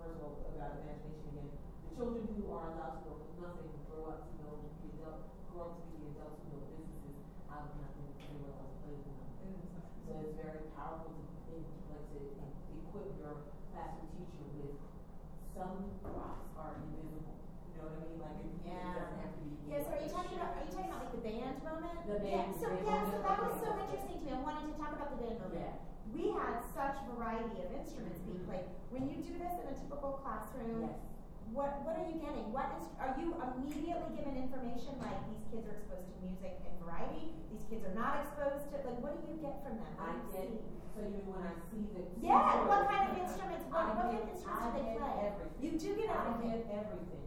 first of all, about imagination again, the children who are allowed to work with nothing grow up to know the adult, grow up to be the adults who know businesses out of nothing, they were to play with nothing. So it's very powerful to, in, like to equip your classroom teacher with some props are invisible. Know what I mean? Like it, Yeah. doesn't have to be. Yeah, so are you talking about, are you talking about like the band moment? The band- Yeah, so, band yeah, so that was so interesting to me, I wanted to talk about the band moment. Yeah. We had such variety of instruments being mm-hmm. played. When you do this in a typical classroom, Yes. what, what are you getting? What is, are you immediately given information like these kids are exposed to music and variety, these kids are not exposed to, like what do you get from them? What I get, see? so you mean when I see the. Yeah, what kind of instruments, what, I what kind get- of instruments I do they get play? everything. You do get I everything. get everything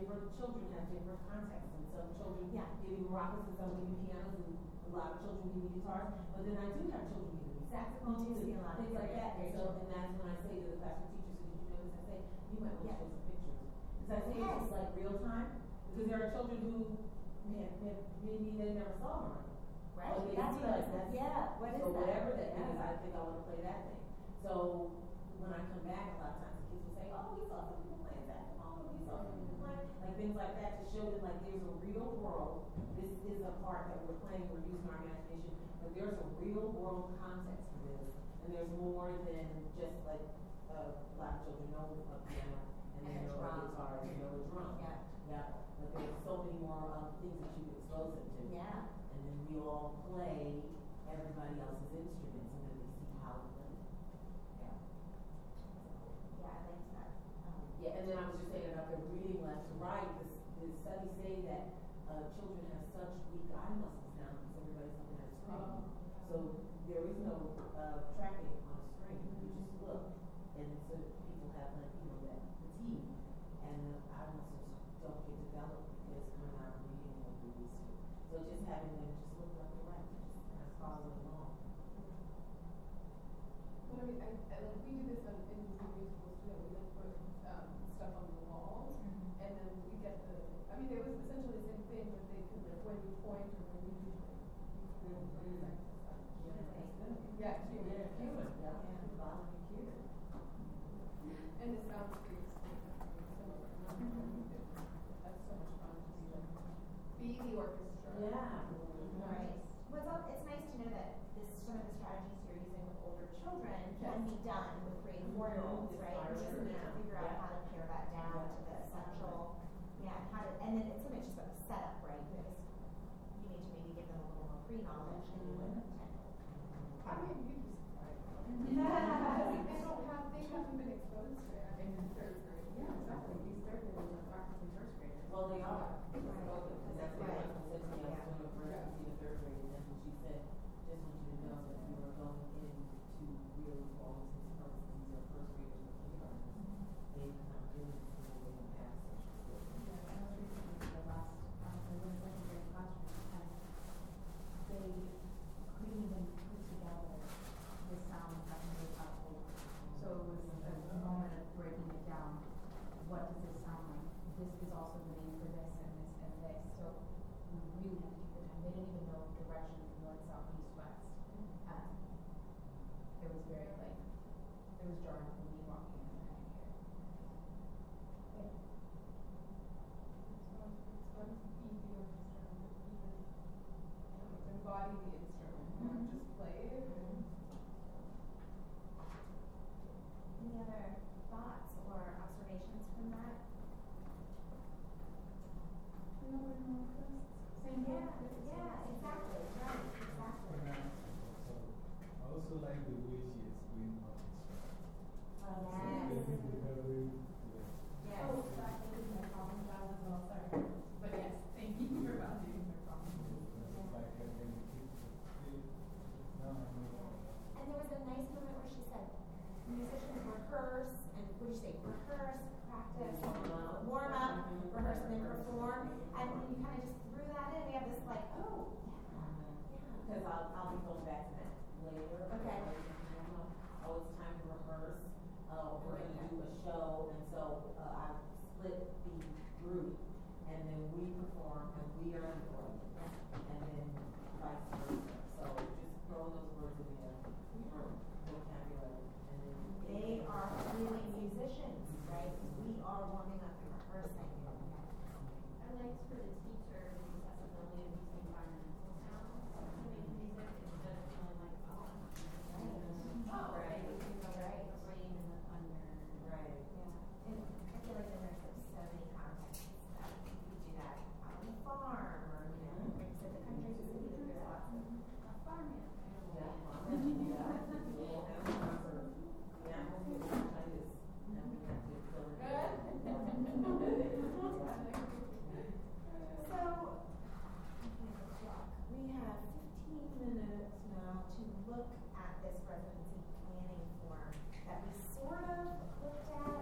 different children have different contexts and some children Yeah. give me maracas and some give me pianos and a lot of children give me guitars. But then I do have children giving me saxophones oh, see and things like that. And so, and that's when I say to the classroom teachers, so did you notice? I say, you might want to show some pictures. Because I say Yes. it's like real time. Because there are children who have, have, maybe they never saw Marimba. Right, Oh, that's what, us, that's- yeah, what is so that? whatever that Yeah. is, I think I want to play that thing. So when I come back, a lot of times the kids will say, "Oh, we saw some people playing saxophone. We saw some people playing like things like that to show them like there's a real world. This is a part that we're playing. We're using our imagination, but there's a real world context to this, and there's more than just like uh, black children know a piano and they know a guitar and they know a drum. Yeah. Yeah. But there's so many more um, things that you expose them to. Yeah. And then we all play everybody else's instruments and then they see how to play. Yeah. Yeah, I like that. Yeah, and then I was just saying about the reading left to right, this, the studies say that uh, children have such weak eye muscles now because everybody's looking at a screen. Oh. So there is no uh, tracking on a screen. You just look. And so people have like, you know, that fatigue. And the eye muscles don't get developed because we're not reading what we used to. So just having them just look left and right, just kind of follow along. I mean, I, I, like, we do this on, in music musicals too, we like put, um, stuff on the walls, Mm-hmm. and then we get the, I mean, it was essentially the same thing, but they could, like, when you point or when you do, like, you know, what exact stuff. Yeah, cue it, cue it. Yeah, yeah, follow the cue. And the sound screens, that's so much fun to see them be the orchestra. Yeah. Right. Well, it's, al- it's nice to know that this, some of the strategies you're using with older children can be done with three and four year olds, right? We just need to figure out Yeah. how to pare that down Yeah. to the essential, yeah, and how to, and then it's something just about the setup, right? Because you need to maybe give them a little more pre-knowledge than you would with ten. I mean, you'd be surprised. Yeah. They don't have, they haven't been exposed to it in third grade. Yeah, exactly, these third graders are practically first graders. Well, they are. Right. Because that's what Right. my said to me, I was Yeah. going to first to see the third grade, and that's what she said. Just want you to know that you are going into really, for all intents and purposes, these are first graders or kindergartners. They have not been in school, they don't have such skills. Yeah, I was recently to the last, um, I was in a second grade classroom, and they couldn't even put together the sounds that they got told. So it was a moment of breaking it down. What does this sound like? This is also the name for this and this and this. So we really had to take the time. They didn't even know direction from north, south, east, west. Um, it was very like, it was jarring for me walking in and I could hear. Yeah. It's fun, it's fun to be the orchestra, and to even, you know, to embody the instrument, not Mhm. just play it. Any other thoughts or observations from that? You know, we're more first, same Yeah, book, it's- yeah, exactly, right, exactly. And I also, I also like the way she explained orchestra. Oh, So yes. they did the very, yes. Yes. Oh, sorry, I didn't have problems, I was all sorry. But yes, thank you for validating their problems. Like, and then the kids, they, now I know. And there was a nice moment where she said, musicians rehearse, and what did you say, rehearse, practice, Warm up. warm up, Mhm. rehearse, and then perform. And when you kind of just threw that in, we have this like, oh, yeah, Because I'll, I'll be going back to that later. Okay. Oh, it's time to rehearse. Uh, we're gonna do a show, and so, uh, I split the group, and then we perform, and we are in the and then vice versa. So just throw those words in there, vocabulary, and then. they are really musicians, right? We are warming up Oh, right. Right, green and then under. Right. Yeah. I feel like there's like so many contexts you do that on the farm or, you know, mm-hmm. like the country is easy, but there's. Mm-hmm. Yeah. yeah. so, we have 15 minutes to look at this residency planning form that we sort of looked at.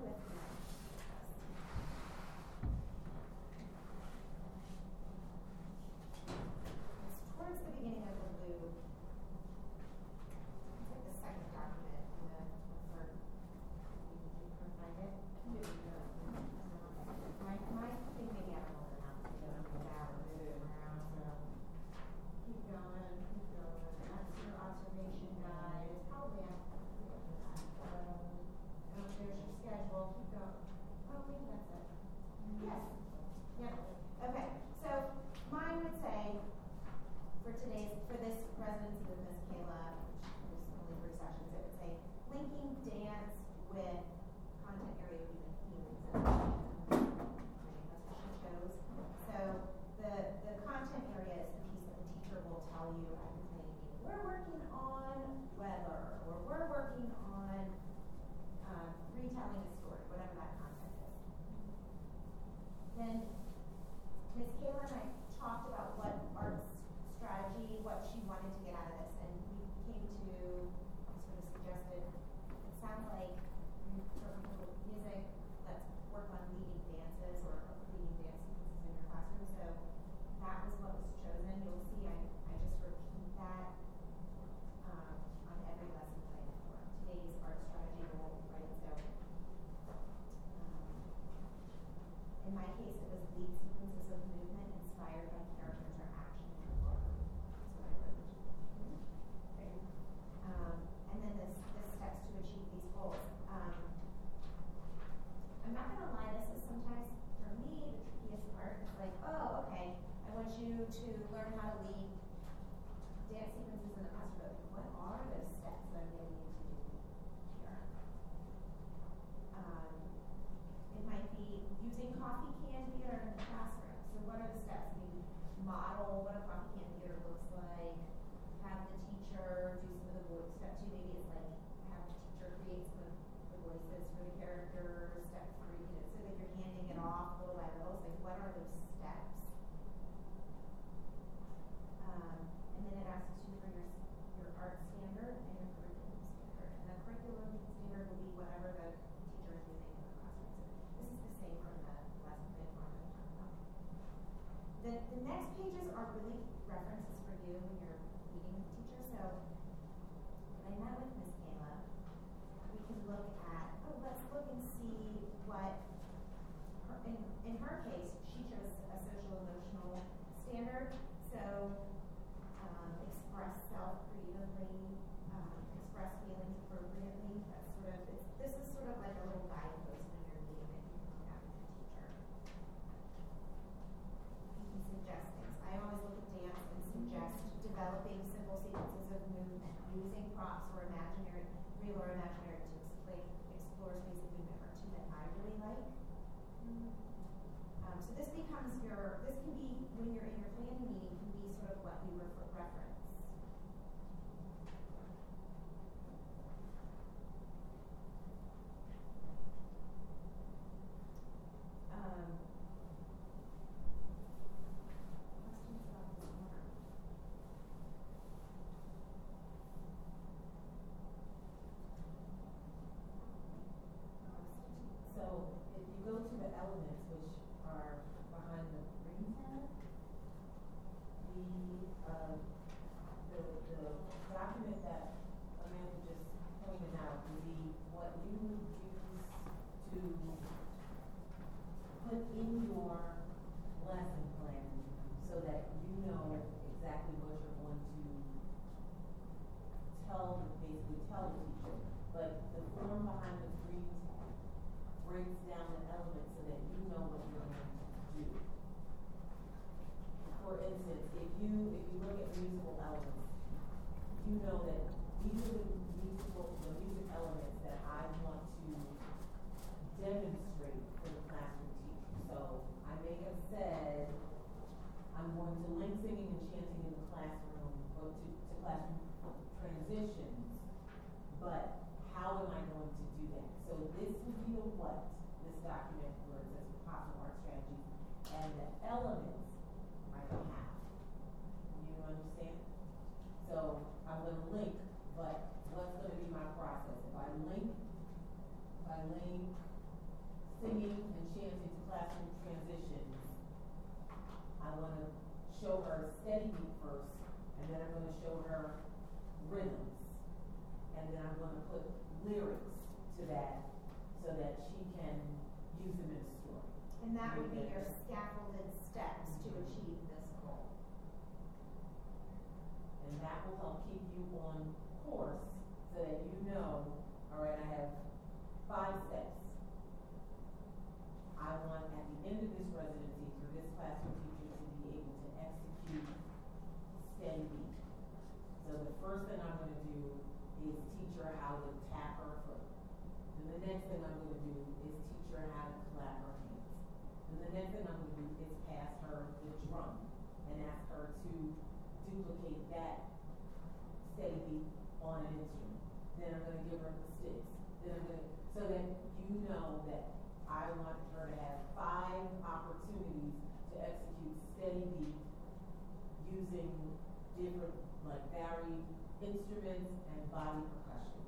with me. Pages are really references for you when you're meeting with the teacher. So when I met with Miss Kayla, we can look at, oh, let's look and see what her, in, in her case, she chose a social emotional standard. So um, express self creatively, um, express feelings appropriately. That's sort of it's, this is sort of like a little guidepost when you're meeting that you can look at with your teacher. You can suggest things. I always look at dance and suggest developing simple sequences of movement using props or or imaginary, to explain, explore space of or two that I really like. Um, so this becomes your, this can be, when you're in your planning meeting, can be sort of what you refer, reference. Um, questions about this one? So if you go to the elements, which are behind the green tab, the, uh, the, the document that Amanda just pointed out would be what you would use to put in your lesson plan so that you know exactly what you're going to tell, basically tell the teacher. But the form behind the green tab breaks down the elements so that you know what you're going to do. For instance, if you, if you look at musical elements, you know that these are the musical, the music elements that I want to demonstrate for the classroom teacher. So I may have said, I'm going to link singing and chanting in the classroom, or to, to classroom transitions, but how am I going to do that? So this would be the what, this document it says possible art strategies, and the elements the how. You understand? So I'm going to link, but what's going to be my process? If I link, if I link singing and chanting to classroom transitions, I want to show her steady beat first, and then I'm going to show her rhythms. And then I'm going to put lyrics to that so that she can use them in a story. And that would be your scaffolded steps to mm-hmm. achieve this goal. And that will help keep you on course so that you know, all right, I have five steps. I want at the end of this residency for this classroom teacher to be able to execute So the first thing I'm going to do is teach her how to tap her foot. Then the next thing I'm going to do is teach her how to clap her hands. Then the next thing I'm going to do is pass her the drum and ask her to duplicate that steady beat on an instrument. Then I'm going to give her the sticks. Then I'm going to, so that you know that I want her to have five opportunities to execute steady beat using different, like varied instruments and body percussion.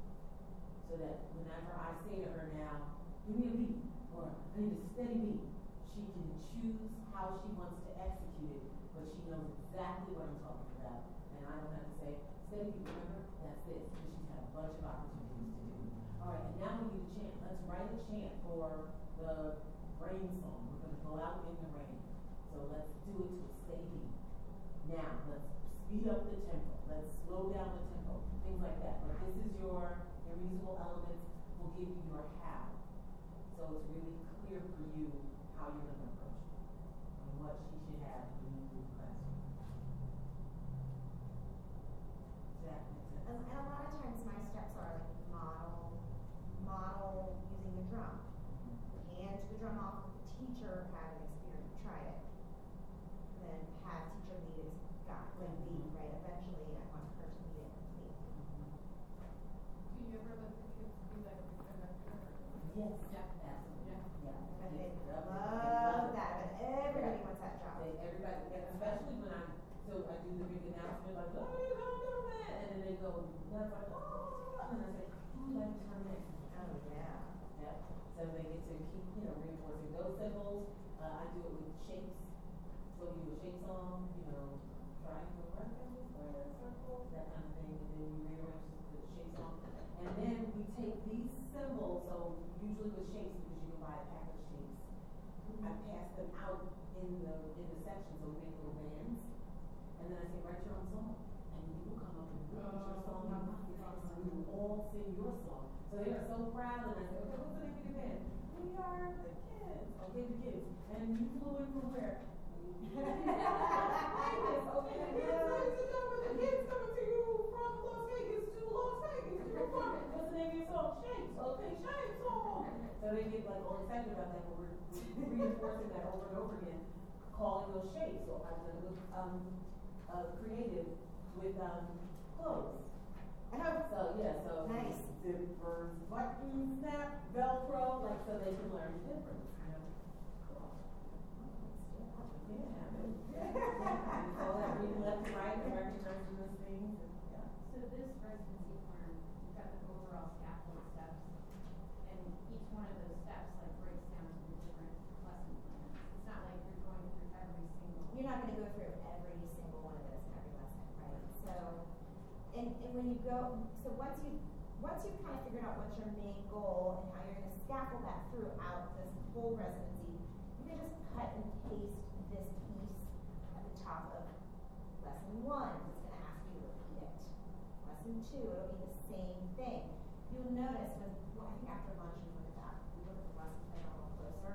So that whenever I say to her now, give me a beat, or I need a steady beat, she can choose how she wants to execute it, but she knows exactly what I'm talking about. And I don't have to say, steady beat, remember? That's because she's had a bunch of opportunities to do. All right, and now we need a chant. Let's write a chant for the rain song. We're going to go out in the rain. So let's do it to a steady beat. Now, let's speed up the tempo, let's slow down the tempo, things like that. But this is your, your musical elements will give you your how. So it's really clear for you how you're going to approach it and what she should have when you do the classroom. Does that make sense? And, a lot of times my steps are like model, model using the drum. Hand the drum off, the teacher had an experience, try it, and then have teacher lead it would lead, right? Eventually, I want her to meet it completely. Do you ever let the kids be like a conductor? Yes. Yeah. That's, yeah. Yeah. But they love that. But everybody yeah. wants that job. They, everybody, especially when I, so I do the big announcement, like, oh, you're going to do it. And then they go, that's like, oh, and I say, who likes her next? Oh, yeah. Yeah. So they get to keep, you know, reinforcing those symbols. Uh, I do it with shapes. So you do a shape song, you know that kind of thing, and then we rearrange the shape song. And then we take these symbols, so usually with shapes, because you can buy a pack of shapes, I pass them out in the, in the section, so we make little bands. And then I say, write your own song. And you will come up and read your oh. song. And we will all sing your song. So they are so proud. And I say, okay, what's the name of your band? We are the kids. Okay, the kids. And you flew in from where? So they get like all excited about that, but we're reinforcing that over and over again, calling those shapes. So it with um, uh, creative with clothes. I have, so, yeah, so. Nice. Zippers, button, snap, Velcro, like so they can learn the difference. Yeah. so like reading left right and recognizing those things. So this residency plan, you've got the overall scaffold steps, and each one of those steps like breaks down to the different lesson plans. It's not like you're going through every single. You're not gonna go through every single one of those every lesson, right? So, and, and when you go, so once you, once you've kind of figured out what's your main goal and how you're gonna scaffold that throughout this whole residency, you can just cut and paste top of lesson one, it's gonna ask you to repeat it. Lesson two, it'll be the same thing. You'll notice when, well, I think after lunch you look at that, you look at the lesson plan a little closer.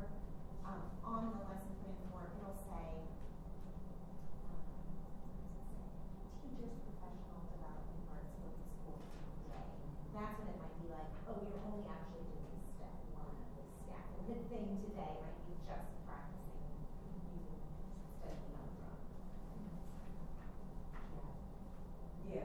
Um, on the lesson plan form, it'll say, um, teachers professional development arts focus school day. That's when it might be like, oh, you're only actually doing step one of this scaffolded thing today, right? You're just practicing using studying on drum. Yeah. Yeah,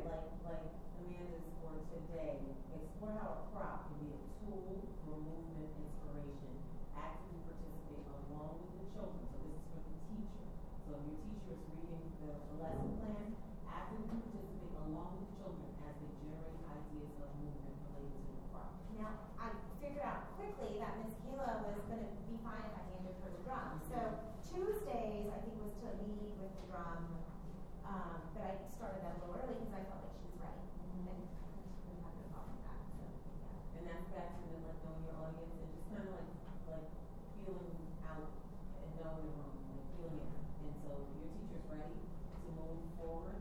like, Amanda's for today, explore how a prop can be a tool for movement inspiration. Actively participate along with the children. So this is for the teacher. So if your teacher is reading the, the lesson plan, actively participate along with the children as they generate ideas of movement related to the prop. Now, I figured out quickly that Miss Kayla was going to be fine if I handed her the drum. So Tuesdays, I think, was to lead with the drum, um, but I started that a little early because I felt like she was ready. And I didn't have no problem with that. So, yeah. And like knowing your audience and just kind of like, like feeling out and knowing your own, like feeling it. And so if your teacher's ready to move forward,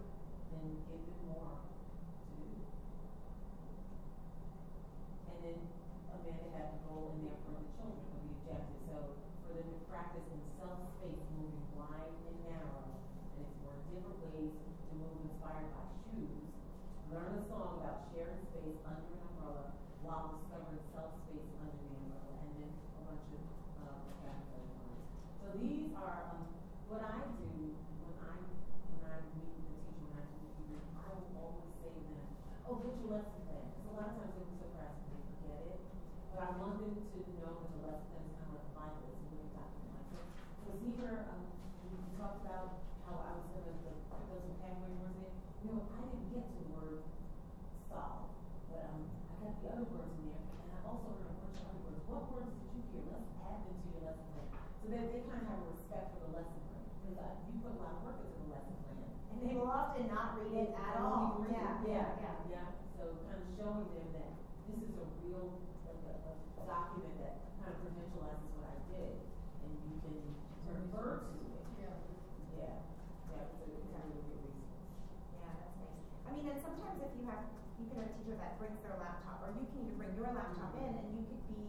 then give them more to do. And then Amanda had the goal in there for the children, for the objective. So for them to practice in the self-space, moving wide and narrow, and explore different ways to move inspired by shoes. Learn a song about sharing space under an umbrella while discovering self-space under the umbrella, and then a bunch of uh, graphic lines. So these are um, what I do when I when I meet with the teacher, when I do the teacher, I will always say to them, "Oh, get your lesson plan," because a lot of times they will surprise and they forget it. But I want them to know that the lesson plan is kind of like the Bible, it's a living document. So here, um, we talked about how I was going to put those vocabulary words in. Know, I didn't get to the word solve, but um, the other words in there, and I also heard a bunch of other words. What words did you hear? Let's add them to your lesson plan. So that they kind of have a respect for the lesson plan. Because uh, you put a lot of work into the lesson plan. And they will often not read it at all. read it. Yeah, yeah, yeah. yeah. So kind of showing them that this is a real like a, a document that kind of credentializes what I did, and you can refer to it. Yeah. Yeah, yeah, it's a, it's a good resource. Yeah, that's nice. I mean, and sometimes if you have, you can have a teacher that brings their laptop, or you can even bring your laptop in, and you could be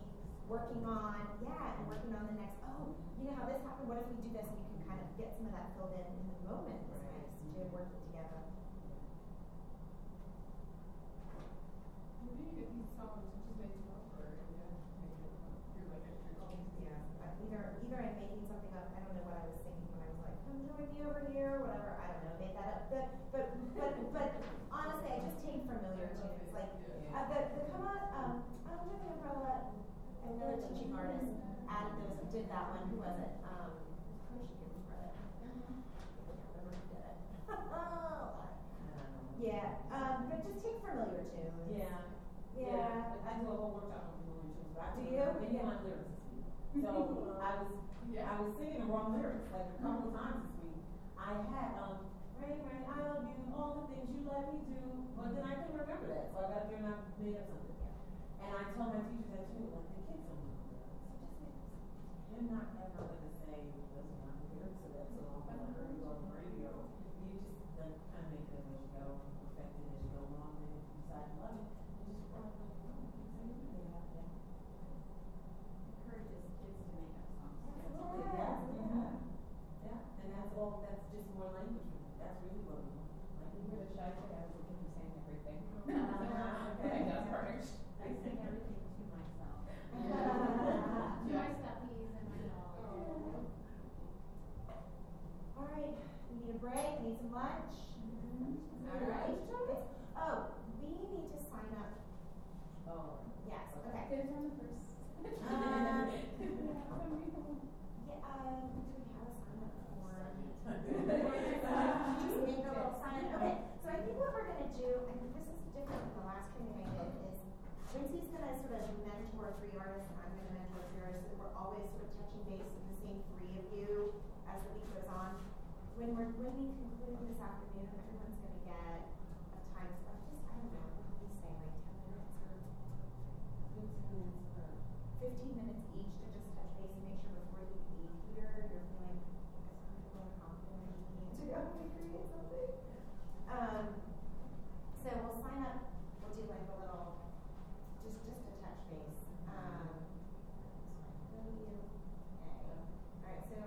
working on, yeah, and working on the next, oh, you know how this happened, what if we do this, and you can kind of get some of that filled in in the moment. It's Right. nice to working together. Maybe you could use someone to just make it up or, it, you're like. Oh, yeah, either, either I'm making something up, I don't know what I was thinking when I was like, come join me over here, whatever, I don't know, that up. But, but, but, but honestly, I just take familiar tunes. Like, uh, the, the come on, um, under the umbrella, another teaching artist added those, did that one. Who was um, it? Um, I should give him credit. yeah, um, but just take familiar tunes. Yeah. Yeah. yeah. I do a whole workshop on familiar tunes. But I do you? Yeah. my lyrics. So I was, yeah, I was singing the wrong lyrics like a couple of times this week. I had um, all the things you let me do. But then I couldn't remember that, so I got there and I made up something. And I told my teachers that too, like, the kids don't know. So just make up something. You're not ever going to say, listen, I'm here to that song, I heard you on the radio. You just like, kind of make it up as you go, perfect it as you go along, and if you decide you love it, you just roll it like you want it. So you really have to. Encourages kids to make up songs. Absolutely, yeah, yeah. Yeah, and that's all, that's just more language. for them. That's really what we want. You hear the shy kid, I was looking for saying everything. Uh, Okay, that's perfect. I sing everything to myself. To myself, he's in my mouth. All right, we need a break, we need some lunch. All right. Oh, we need to sign up. Oh. Yes, okay. There's on the first. Um, Yeah, um, do we have a sign up form? Just make a little sign, okay, so I think what we're gonna do, and this is different from the last training I did, is Lindsay's gonna sort of mentor three artists, and I'm gonna mentor three artists, so we're always sort of touching base with the same three of you as the week goes on. When we're, when we conclude this afternoon, everyone's gonna get a time, of just, I don't know, what do we say, like ten minutes or fifteen minutes each to just touch base and make sure before you leave here, you're feeling as comfortable and confident as you need to go to. Um, so we'll sign up, we'll do like a little, just, just a touch base. Um, W A. Alright, so.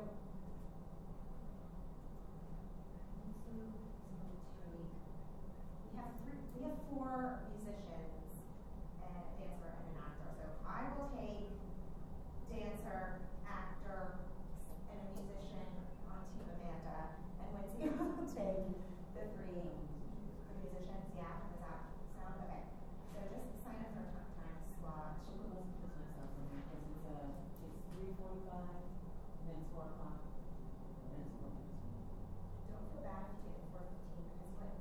We have three, we have four musicians and a dancer and an actor. So I will take dancer, actor, and a musician on Team Amanda, and Lindsay will take the three the musicians. Yeah, does that sound okay? So just sign a ti- time slot. So let's put myself in there, because it's, it's three forty-five, then it's four o'clock, then it's four minutes. Don't feel bad if you get four fifteen because what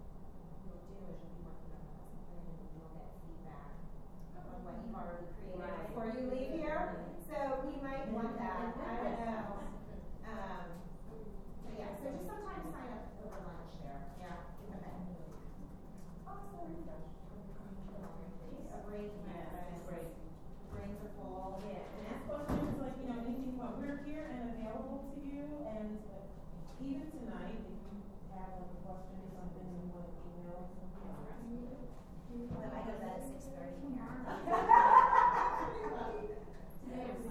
you'll do is you'll be working on a lesson plan and you'll get feedback on what you've already created Right. before you leave here. So we might want that. I don't know. Um, but yeah, so just sometimes sign up over lunch there. Yeah. Okay. Awesome. Take a break. my Yeah, friends. it's great. Brains are full. Yeah, and ask questions like, you know, anything about, we're here and available to you, and uh, even tonight, if you have like a question or something, you want to email something or ask me. Well, I go to bed at six thirty.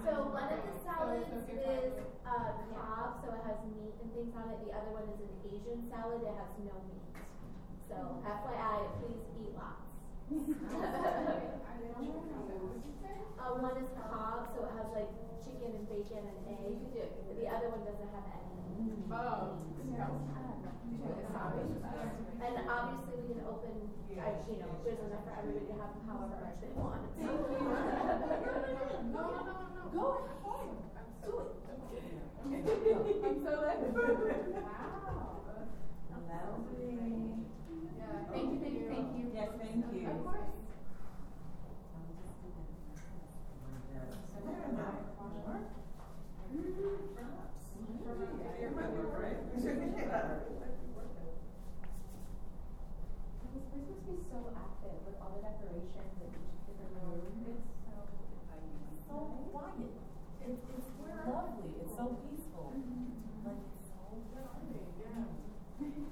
So one of the salads is uh, Cobb, so it has meat and things on it. The other one is an Asian salad, it has no meat. So FYI, please eat lots. Uh, one is Cobb, so it has like chicken and bacon and egg. The other one doesn't have any. Oh, And obviously we can open, I, you know, there's enough for everybody to have however much they want. No, no, no, no. Go ahead, do it. I'm so like, Lovely. Yeah, thank you, thank you, thank you. Yes, thank you. Of course. This place must be so active with all the decorations in each different room. It's so, So quiet. It's, it's lovely, it's so peaceful. Mm-hmm. Like, it's so lovely, yeah.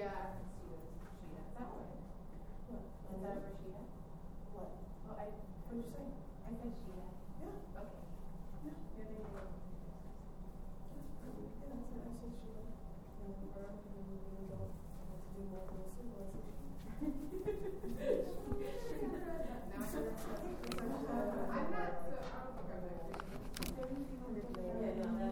Yeah, I can see that. She has that one. What? Is that for Sheeta? What? Well, I, what did you say? I said Sheeta. Yeah. Okay. Yeah. Yeah, Yeah, that's it. I said And we're going to do more than this. I'm not